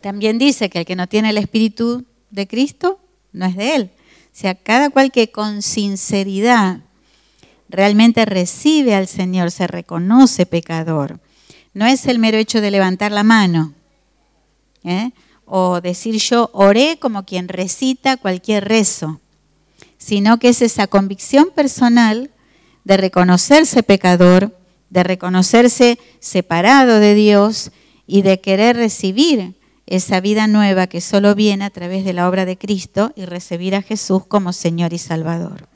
también dice que el que no tiene el Espíritu de Cristo no es de Él. O sea, cada cual que con sinceridad realmente recibe al Señor, se reconoce pecador. No es el mero hecho de levantar la mano ¿eh? o decir yo oré como quien recita cualquier rezo sino que es esa convicción personal de reconocerse pecador, de reconocerse separado de Dios y de querer recibir esa vida nueva que solo viene a través de la obra de Cristo y recibir a Jesús como Señor y Salvador.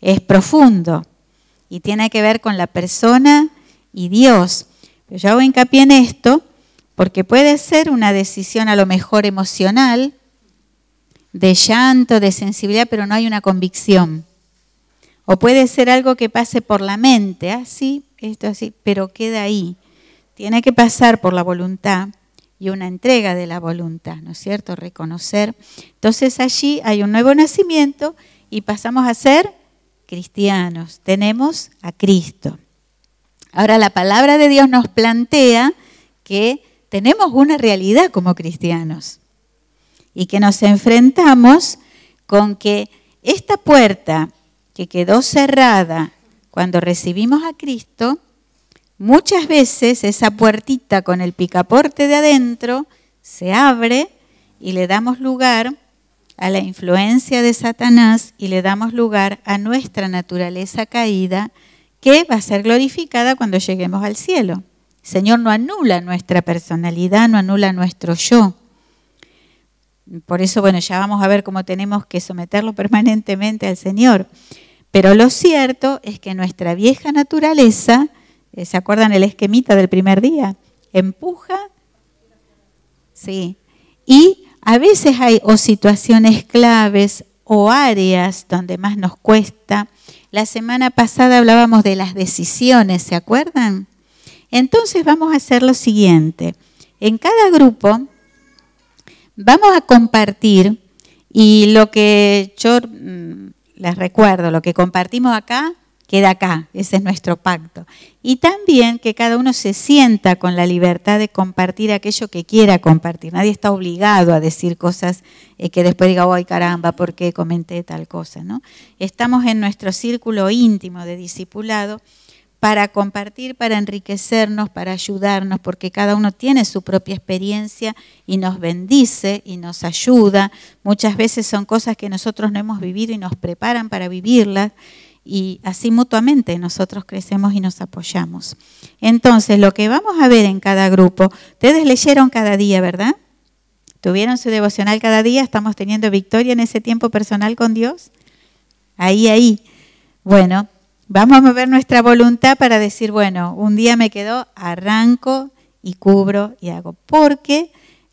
Es profundo y tiene que ver con la persona y Dios. Pero yo hago hincapié en esto porque puede ser una decisión a lo mejor emocional, de llanto, de sensibilidad, pero no hay una convicción. O puede ser algo que pase por la mente, así, esto así, pero queda ahí. Tiene que pasar por la voluntad y una entrega de la voluntad, ¿no es cierto? Reconocer. Entonces allí hay un nuevo nacimiento y pasamos a ser cristianos. Tenemos a Cristo. Ahora la palabra de Dios nos plantea que tenemos una realidad como cristianos y que nos enfrentamos con que esta puerta que quedó cerrada cuando recibimos a Cristo, muchas veces esa puertita con el picaporte de adentro se abre y le damos lugar a la influencia de Satanás y le damos lugar a nuestra naturaleza caída que va a ser glorificada cuando lleguemos al cielo. El Señor no anula nuestra personalidad, no anula nuestro yo. Por eso, bueno, ya vamos a ver cómo tenemos que someterlo permanentemente al Señor. Pero lo cierto es que nuestra vieja naturaleza, eh, ¿se acuerdan el esquemita del primer día? Empuja, sí. Y a veces hay o situaciones claves o áreas donde más nos cuesta. La semana pasada hablábamos de las decisiones, ¿se acuerdan? Entonces vamos a hacer lo siguiente. En cada grupo Vamos a compartir y lo que yo mm, les recuerdo, lo que compartimos acá, queda acá, ese es nuestro pacto. Y también que cada uno se sienta con la libertad de compartir aquello que quiera compartir. Nadie está obligado a decir cosas eh, que después diga, ay caramba, ¿por qué comenté tal cosa? ¿no? Estamos en nuestro círculo íntimo de discipulado para compartir, para enriquecernos, para ayudarnos, porque cada uno tiene su propia experiencia y nos bendice y nos ayuda. Muchas veces son cosas que nosotros no hemos vivido y nos preparan para vivirlas y así mutuamente nosotros crecemos y nos apoyamos. Entonces, lo que vamos a ver en cada grupo, ustedes leyeron cada día, ¿verdad? ¿Tuvieron su devocional cada día? ¿Estamos teniendo victoria en ese tiempo personal con Dios? Ahí, ahí. Bueno, Vamos a mover nuestra voluntad para decir, bueno, un día me quedo, arranco y cubro y hago. Porque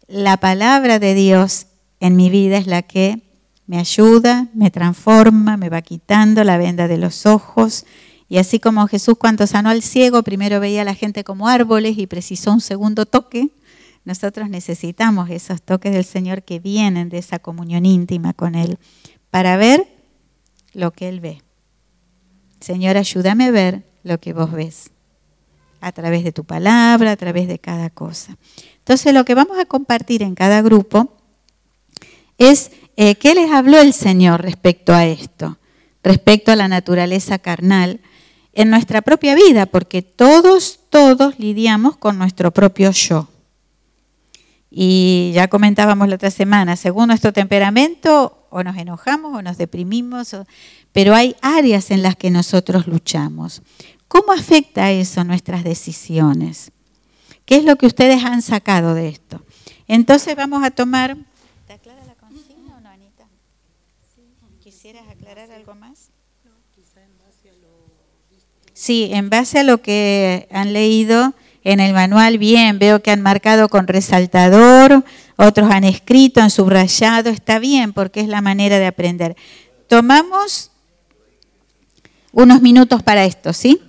la palabra de Dios en mi vida es la que me ayuda, me transforma, me va quitando la venda de los ojos. Y así como Jesús cuando sanó al ciego, primero veía a la gente como árboles y precisó un segundo toque, nosotros necesitamos esos toques del Señor que vienen de esa comunión íntima con Él para ver lo que Él ve. Señor, ayúdame a ver lo que vos ves a través de tu palabra, a través de cada cosa. Entonces, lo que vamos a compartir en cada grupo es eh, qué les habló el Señor respecto a esto, respecto a la naturaleza carnal en nuestra propia vida, porque todos, todos lidiamos con nuestro propio yo. Y ya comentábamos la otra semana, según nuestro temperamento, o nos enojamos o nos deprimimos, pero hay áreas en las que nosotros luchamos. ¿Cómo afecta eso nuestras decisiones? ¿Qué es lo que ustedes han sacado de esto? Entonces vamos a tomar... ¿Te aclara la consigna o no, Anita? ¿Quisieras aclarar algo más? Sí, en base a lo que han leído en el manual, bien, veo que han marcado con resaltador, otros han escrito, han subrayado, está bien porque es la manera de aprender. Tomamos unos minutos para esto, ¿sí?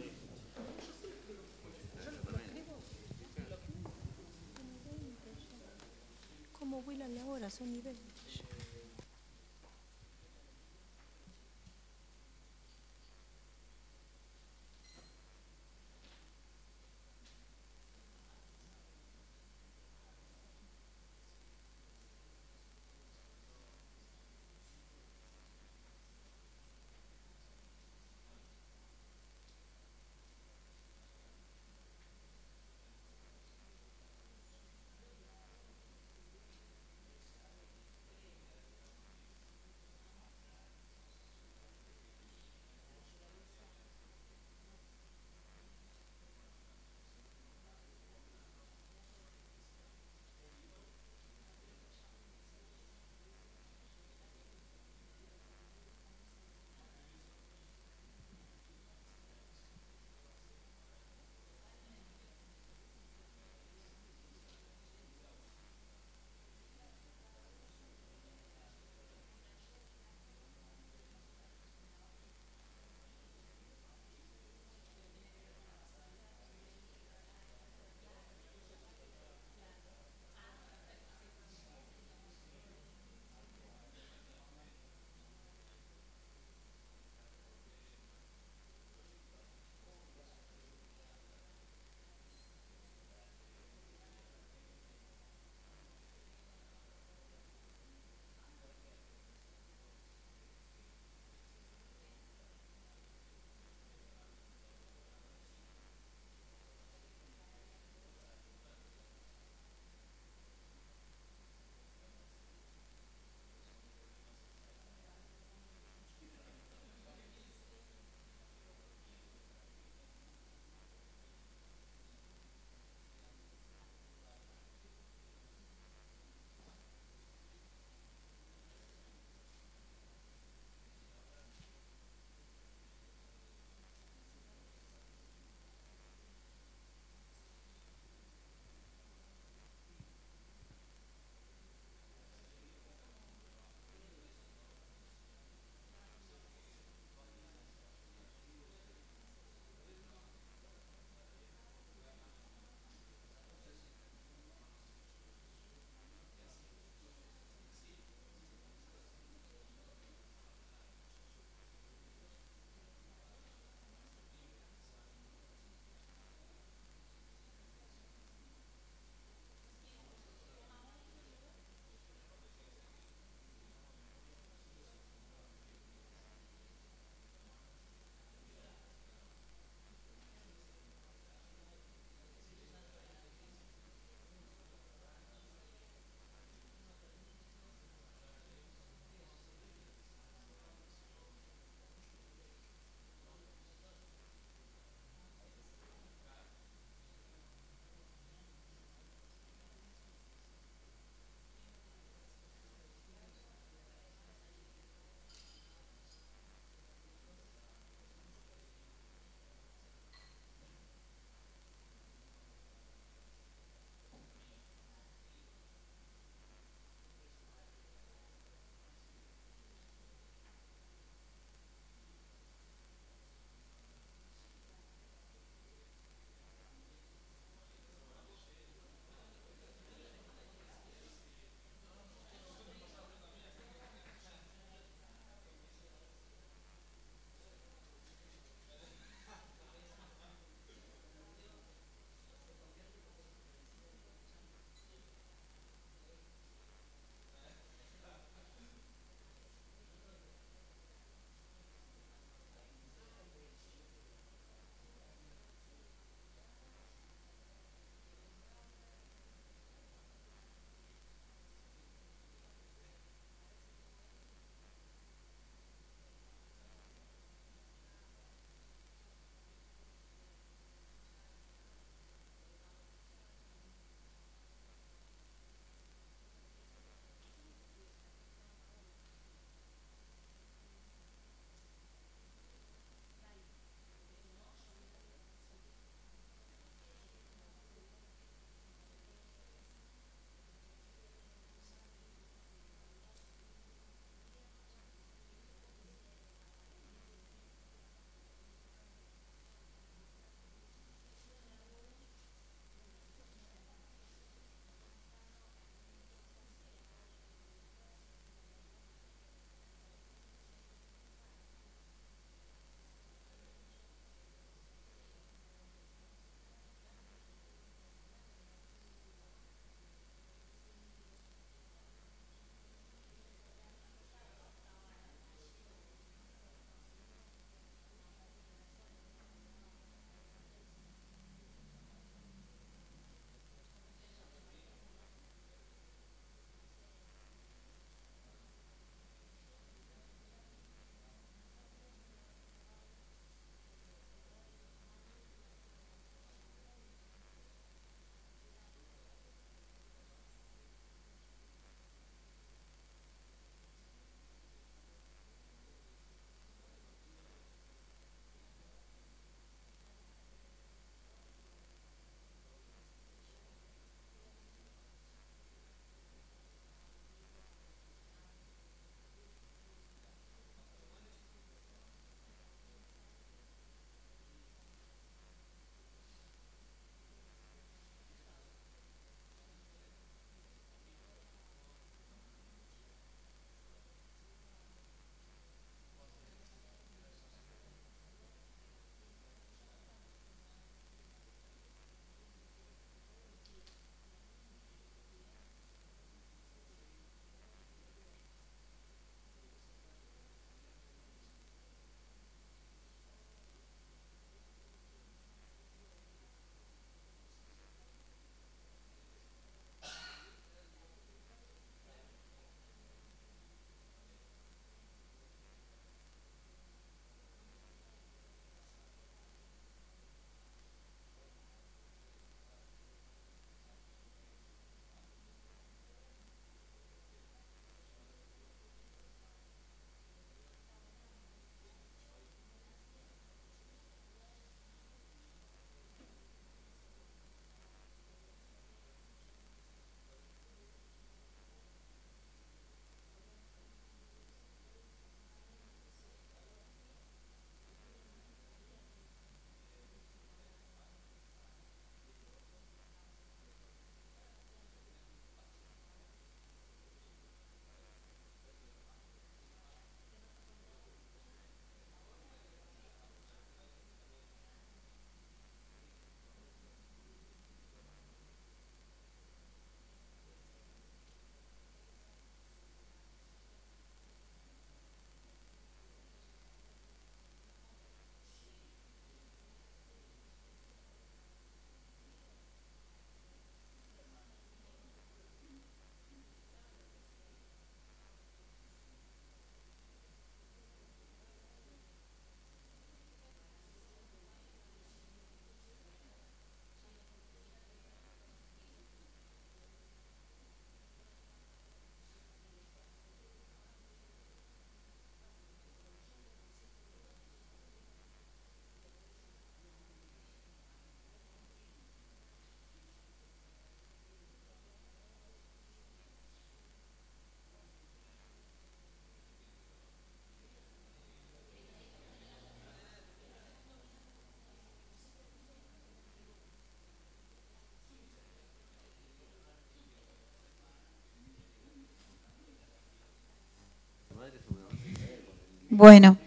Bueno,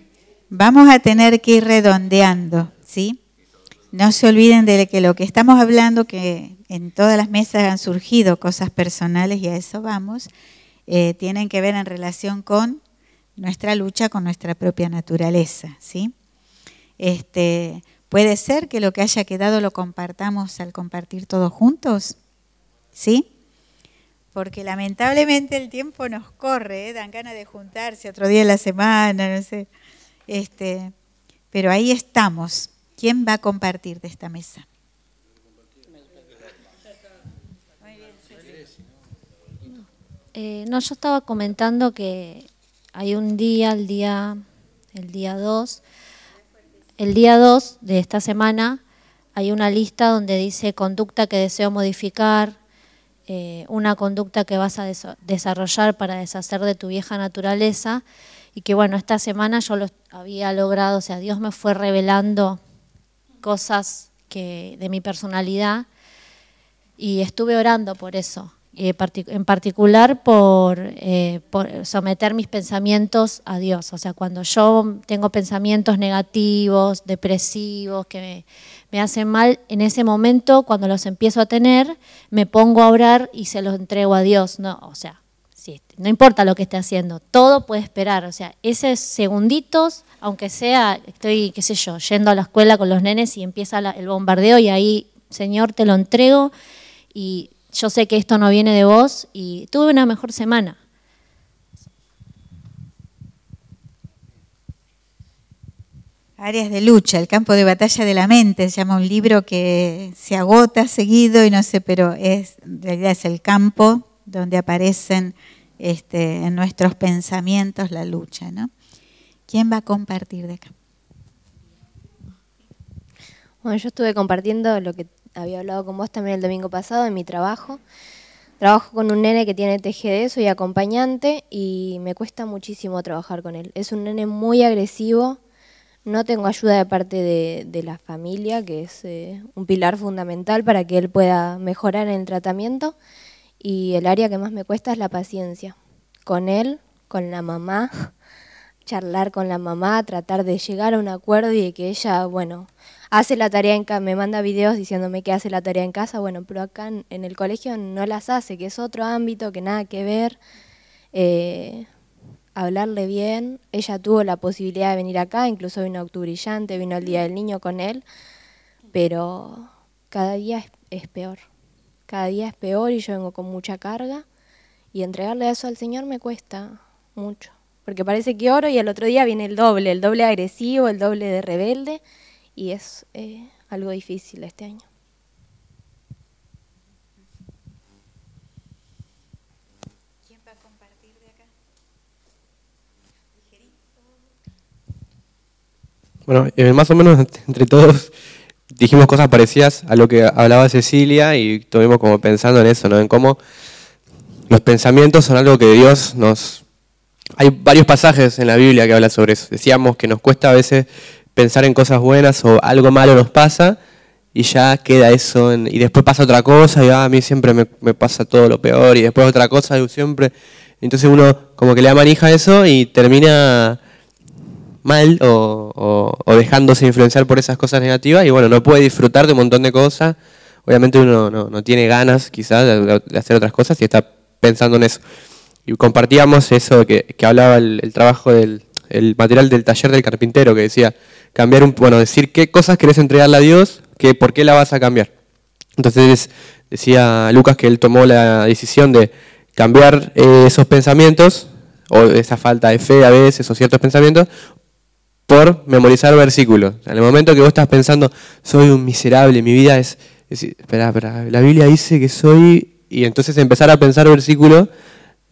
vamos a tener que ir redondeando, ¿sí? No se olviden de que lo que estamos hablando, que en todas las mesas han surgido cosas personales y a eso vamos, eh, tienen que ver en relación con nuestra lucha con nuestra propia naturaleza, ¿sí? Este, puede ser que lo que haya quedado lo compartamos al compartir todos juntos, ¿sí? Porque lamentablemente el tiempo nos corre, ¿eh? dan ganas de juntarse otro día de la semana, no sé. Este, pero ahí estamos. ¿Quién va a compartir de esta mesa? Eh, no, yo estaba comentando que hay un día, el día, el día 2, el día 2 de esta semana hay una lista donde dice conducta que deseo modificar, eh, una conducta que vas a desarrollar para deshacer de tu vieja naturaleza y que bueno, esta semana yo lo había logrado, o sea, Dios me fue revelando cosas que, de mi personalidad y estuve orando por eso en particular eh, por, someter mis pensamientos a Dios. O sea, cuando yo tengo pensamientos negativos, depresivos, que me, hacen mal, en ese momento, cuando los empiezo a tener, me pongo a orar y se los entrego a Dios. No, o sea, no importa lo que esté haciendo, todo puede esperar. O sea, esos segunditos, aunque sea, estoy, qué sé yo, yendo a la escuela con los nenes y empieza el bombardeo y ahí, Señor, te lo entrego y yo sé que esto no viene de vos y tuve una mejor semana. Áreas de lucha, el campo de batalla de la mente, se llama un libro que se agota seguido y no sé, pero es, en realidad es el campo donde aparecen este, en nuestros pensamientos la lucha. ¿no? ¿Quién va a compartir de acá? Bueno, yo estuve compartiendo lo que había hablado con vos también el domingo pasado en mi trabajo. Trabajo con un nene que tiene TGD, soy acompañante y me cuesta muchísimo trabajar con él. Es un nene muy agresivo, no tengo ayuda de parte de, la familia, que es eh, un pilar fundamental para que él pueda mejorar en el tratamiento. Y el área que más me cuesta es la paciencia. Con él, con la mamá, *laughs* charlar con la mamá, tratar de llegar a un acuerdo y de que ella, bueno, hace la tarea en casa, me manda videos diciéndome que hace la tarea en casa, bueno, pero acá en, el colegio no las hace, que es otro ámbito, que nada que ver. Eh, hablarle bien, ella tuvo la posibilidad de venir acá, incluso vino a Octubre Brillante, vino el Día del Niño con él, pero cada día es, peor, cada día es peor y yo vengo con mucha carga y entregarle eso al Señor me cuesta mucho, porque parece que oro y el otro día viene el doble, el doble agresivo, el doble de rebelde y es eh, algo difícil este año. ¿Quién va a compartir de acá? Bueno, eh, más o menos entre todos dijimos cosas parecidas a lo que hablaba Cecilia y estuvimos como pensando en eso, ¿no? En cómo los pensamientos son algo que Dios nos... Hay varios pasajes en la Biblia que hablan sobre eso. Decíamos que nos cuesta a veces pensar en cosas buenas o algo malo nos pasa y ya queda eso y después pasa otra cosa y ah, a mí siempre me, pasa todo lo peor y después otra cosa y siempre. Entonces uno como que le da eso y termina mal o, dejándose influenciar por esas cosas negativas y bueno no puede disfrutar de un montón de cosas. Obviamente uno no, tiene ganas quizás de, hacer otras cosas y está pensando en eso. Y compartíamos eso que, que hablaba el, trabajo del el material del taller del carpintero que decía cambiar un, bueno, decir qué cosas querés entregarle a Dios, que por qué la vas a cambiar. Entonces decía Lucas que él tomó la decisión de cambiar eh, esos pensamientos, o esa falta de fe a veces, o ciertos pensamientos, por memorizar versículos. En el momento que vos estás pensando, soy un miserable, mi vida es, espera, espera, la Biblia dice que soy, y entonces empezar a pensar versículos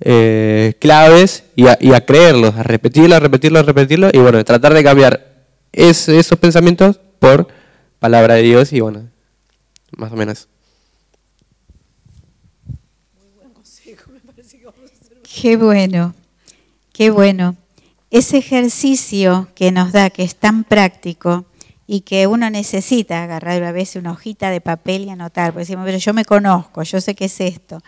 eh, claves y a, y a creerlos, a repetirlo, a repetirlo, a repetirlo, y bueno, tratar de cambiar es, esos pensamientos por palabra de Dios y bueno, más o menos. Qué bueno, qué bueno. Ese ejercicio que nos da, que es tan práctico y que uno necesita agarrar a veces una hojita de papel y anotar, porque decimos, pero yo me conozco, yo sé qué es esto,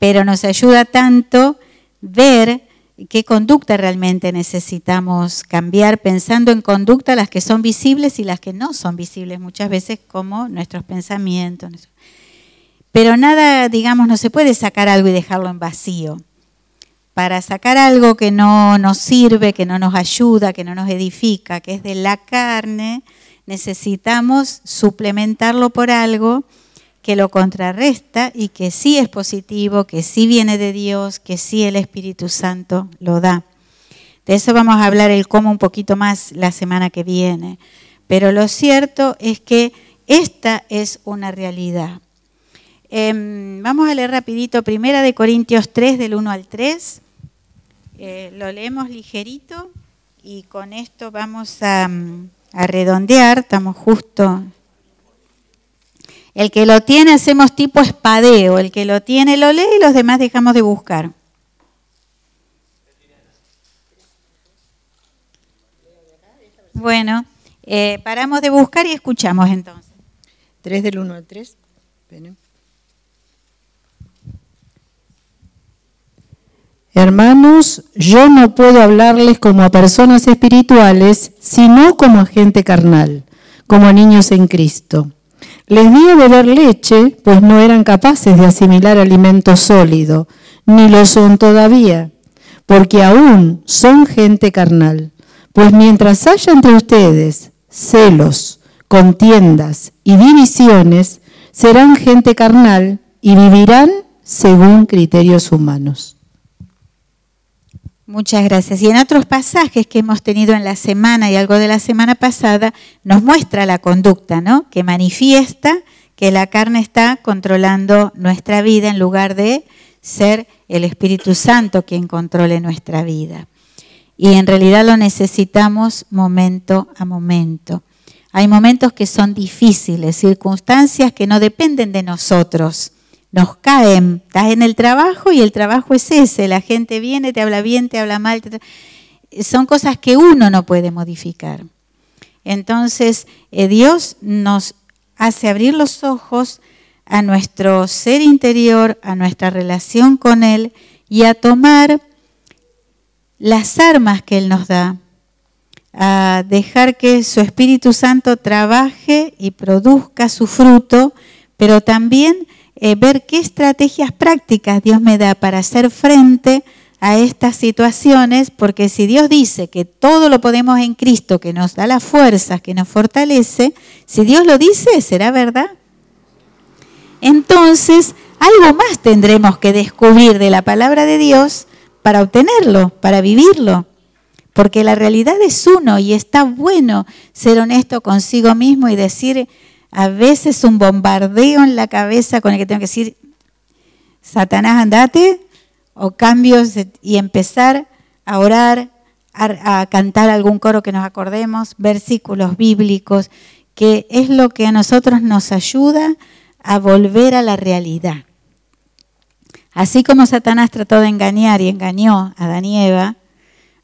pero nos ayuda tanto ver qué conducta realmente necesitamos cambiar, pensando en conductas las que son visibles y las que no son visibles muchas veces, como nuestros pensamientos. Pero nada, digamos, no se puede sacar algo y dejarlo en vacío. Para sacar algo que no nos sirve, que no nos ayuda, que no nos edifica, que es de la carne, necesitamos suplementarlo por algo que lo contrarresta y que sí es positivo, que sí viene de Dios, que sí el Espíritu Santo lo da. De eso vamos a hablar el cómo un poquito más la semana que viene. Pero lo cierto es que esta es una realidad. Em, vamos a leer rapidito Primera de Corintios 3 del 1 al 3. Eh, lo leemos ligerito y con esto vamos a, a redondear. Estamos justo el que lo tiene hacemos tipo espadeo, el que lo tiene lo lee y los demás dejamos de buscar. Bueno, eh, paramos de buscar y escuchamos entonces. 3 del 1 al 3. Hermanos, yo no puedo hablarles como a personas espirituales, sino como a gente carnal, como a niños en Cristo. Les di a beber leche, pues no eran capaces de asimilar alimento sólido, ni lo son todavía, porque aún son gente carnal. Pues mientras haya entre ustedes celos, contiendas y divisiones, serán gente carnal y vivirán según criterios humanos. Muchas gracias. Y en otros pasajes que hemos tenido en la semana y algo de la semana pasada, nos muestra la conducta, ¿no? Que manifiesta que la carne está controlando nuestra vida en lugar de ser el Espíritu Santo quien controle nuestra vida. Y en realidad lo necesitamos momento a momento. Hay momentos que son difíciles, circunstancias que no dependen de nosotros nos caen. Estás en el trabajo y el trabajo es ese. La gente viene, te habla bien, te habla mal. Son cosas que uno no puede modificar. Entonces, eh, Dios nos hace abrir los ojos a nuestro ser interior, a nuestra relación con Él y a tomar las armas que Él nos da, a dejar que su Espíritu Santo trabaje y produzca su fruto, pero también eh, ver qué estrategias prácticas Dios me da para hacer frente a estas situaciones, porque si Dios dice que todo lo podemos en Cristo, que nos da las fuerzas, que nos fortalece, si Dios lo dice, será verdad. Entonces, algo más tendremos que descubrir de la palabra de Dios para obtenerlo, para vivirlo. Porque la realidad es uno y está bueno ser honesto consigo mismo y decir, a veces un bombardeo en la cabeza con el que tengo que decir, Satanás, andate, o cambios y empezar a orar, a, cantar algún coro que nos acordemos, versículos bíblicos, que es lo que a nosotros nos ayuda a volver a la realidad. Así como Satanás trató de engañar y engañó a Eva,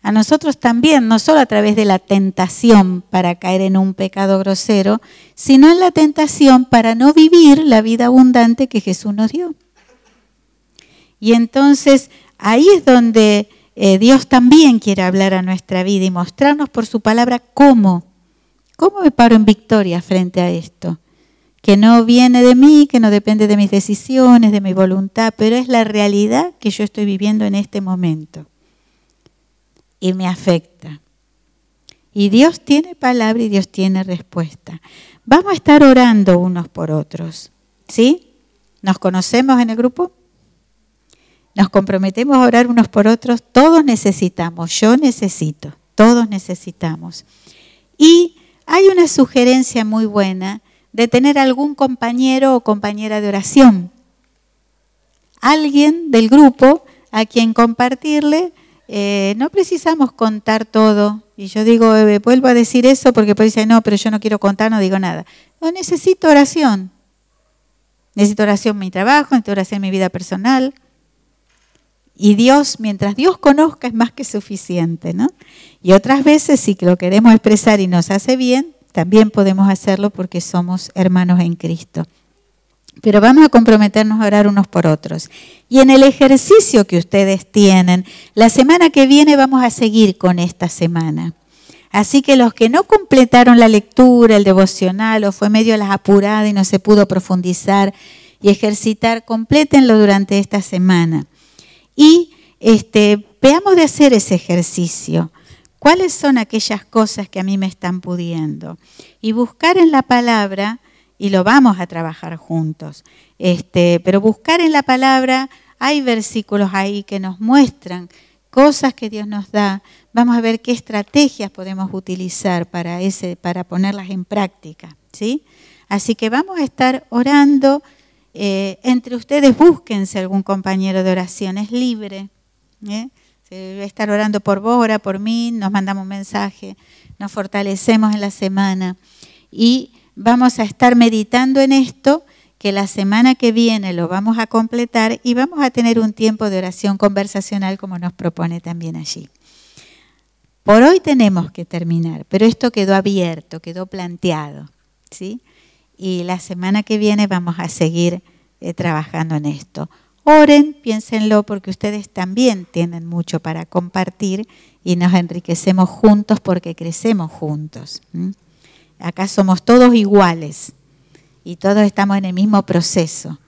a nosotros también, no solo a través de la tentación para caer en un pecado grosero, sino en la tentación para no vivir la vida abundante que Jesús nos dio. Y entonces ahí es donde eh, Dios también quiere hablar a nuestra vida y mostrarnos por su palabra cómo, cómo me paro en victoria frente a esto, que no viene de mí, que no depende de mis decisiones, de mi voluntad, pero es la realidad que yo estoy viviendo en este momento y me afecta. Y Dios tiene palabra y Dios tiene respuesta. Vamos a estar orando unos por otros. ¿Sí? ¿Nos conocemos en el grupo? Nos comprometemos a orar unos por otros. Todos necesitamos. Yo necesito. Todos necesitamos. Y hay una sugerencia muy buena de tener algún compañero o compañera de oración. Alguien del grupo a quien compartirle eh, no precisamos contar todo. Y yo digo, eh, vuelvo a decir eso porque pues dice, no, pero yo no quiero contar, no digo nada. No, necesito oración. Necesito oración en mi trabajo, necesito oración en mi vida personal. Y Dios, mientras Dios conozca, es más que suficiente, ¿no? Y otras veces, si lo queremos expresar y nos hace bien, también podemos hacerlo porque somos hermanos en Cristo. Pero vamos a comprometernos a orar unos por otros. Y en el ejercicio que ustedes tienen, la semana que viene vamos a seguir con esta semana. Así que los que no completaron la lectura, el devocional, o fue medio las apuradas y no se pudo profundizar y ejercitar, complétenlo durante esta semana. Y este, veamos de hacer ese ejercicio. ¿Cuáles son aquellas cosas que a mí me están pudiendo? Y buscar en la palabra, y lo vamos a trabajar juntos, este, pero buscar en la palabra, hay versículos ahí que nos muestran cosas que Dios nos da. Vamos a ver qué estrategias podemos utilizar para, ese, para ponerlas en práctica. ¿sí? Así que vamos a estar orando. Eh, entre ustedes búsquense algún compañero de oración, es libre. ¿eh? Se va a estar orando por vos, por mí, nos mandamos un mensaje, nos fortalecemos en la semana y vamos a estar meditando en esto, que la semana que viene lo vamos a completar y vamos a tener un tiempo de oración conversacional como nos propone también allí. Por hoy tenemos que terminar, pero esto quedó abierto, quedó planteado, ¿sí? Y la semana que viene vamos a seguir eh, trabajando en esto. Oren, piénsenlo, porque ustedes también tienen mucho para compartir y nos enriquecemos juntos porque crecemos juntos. Acá somos todos iguales y todos estamos en el mismo proceso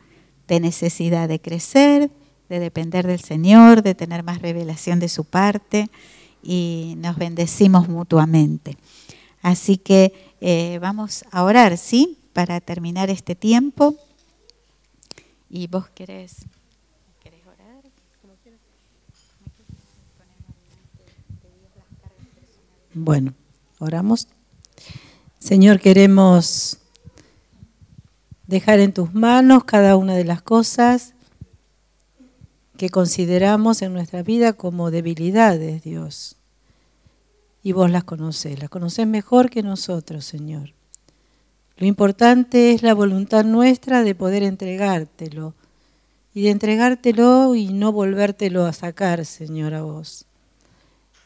de necesidad de crecer, de depender del Señor, de tener más revelación de su parte y nos bendecimos mutuamente. Así que eh, vamos a orar, ¿sí? Para terminar este tiempo. ¿Y vos querés? Bueno, oramos. Señor, queremos dejar en tus manos cada una de las cosas que consideramos en nuestra vida como debilidades, Dios. Y vos las conocés, las conocés mejor que nosotros, Señor. Lo importante es la voluntad nuestra de poder entregártelo y de entregártelo y no volvértelo a sacar, Señor, a vos.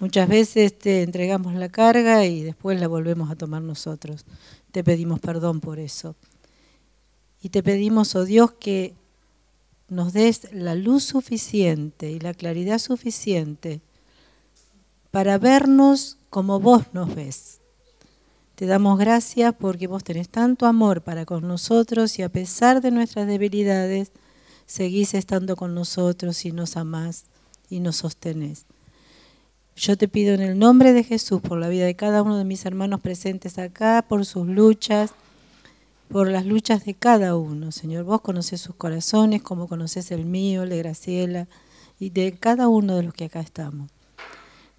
Muchas veces te entregamos la carga y después la volvemos a tomar nosotros. Te pedimos perdón por eso. Y te pedimos, oh Dios, que nos des la luz suficiente y la claridad suficiente para vernos como vos nos ves. Te damos gracias porque vos tenés tanto amor para con nosotros y a pesar de nuestras debilidades, seguís estando con nosotros y nos amás y nos sostenés. Yo te pido en el nombre de Jesús, por la vida de cada uno de mis hermanos presentes acá, por sus luchas, por las luchas de cada uno. Señor, vos conoces sus corazones, como conoces el mío, el de Graciela, y de cada uno de los que acá estamos.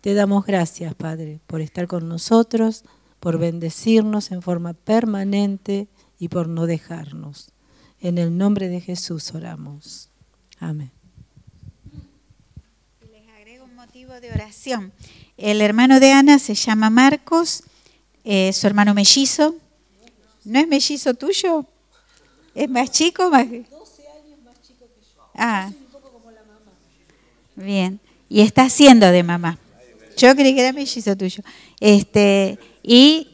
Te damos gracias, Padre, por estar con nosotros, por bendecirnos en forma permanente y por no dejarnos. En el nombre de Jesús oramos. Amén. De oración. El hermano de Ana se llama Marcos, eh, su hermano mellizo. ¿No es mellizo tuyo? ¿Es más chico? Más... 12 años más chico que yo. Ah. un poco como la mamá. Bien. Y está haciendo de mamá. Yo creí que era mellizo tuyo. Este, y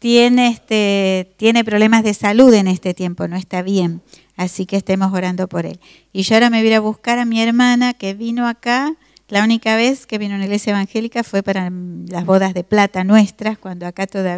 tiene, este, tiene problemas de salud en este tiempo, no está bien. Así que estemos orando por él. Y yo ahora me voy a buscar a mi hermana que vino acá la única vez que vino a una iglesia evangélica fue para las bodas de plata nuestras, cuando acá todavía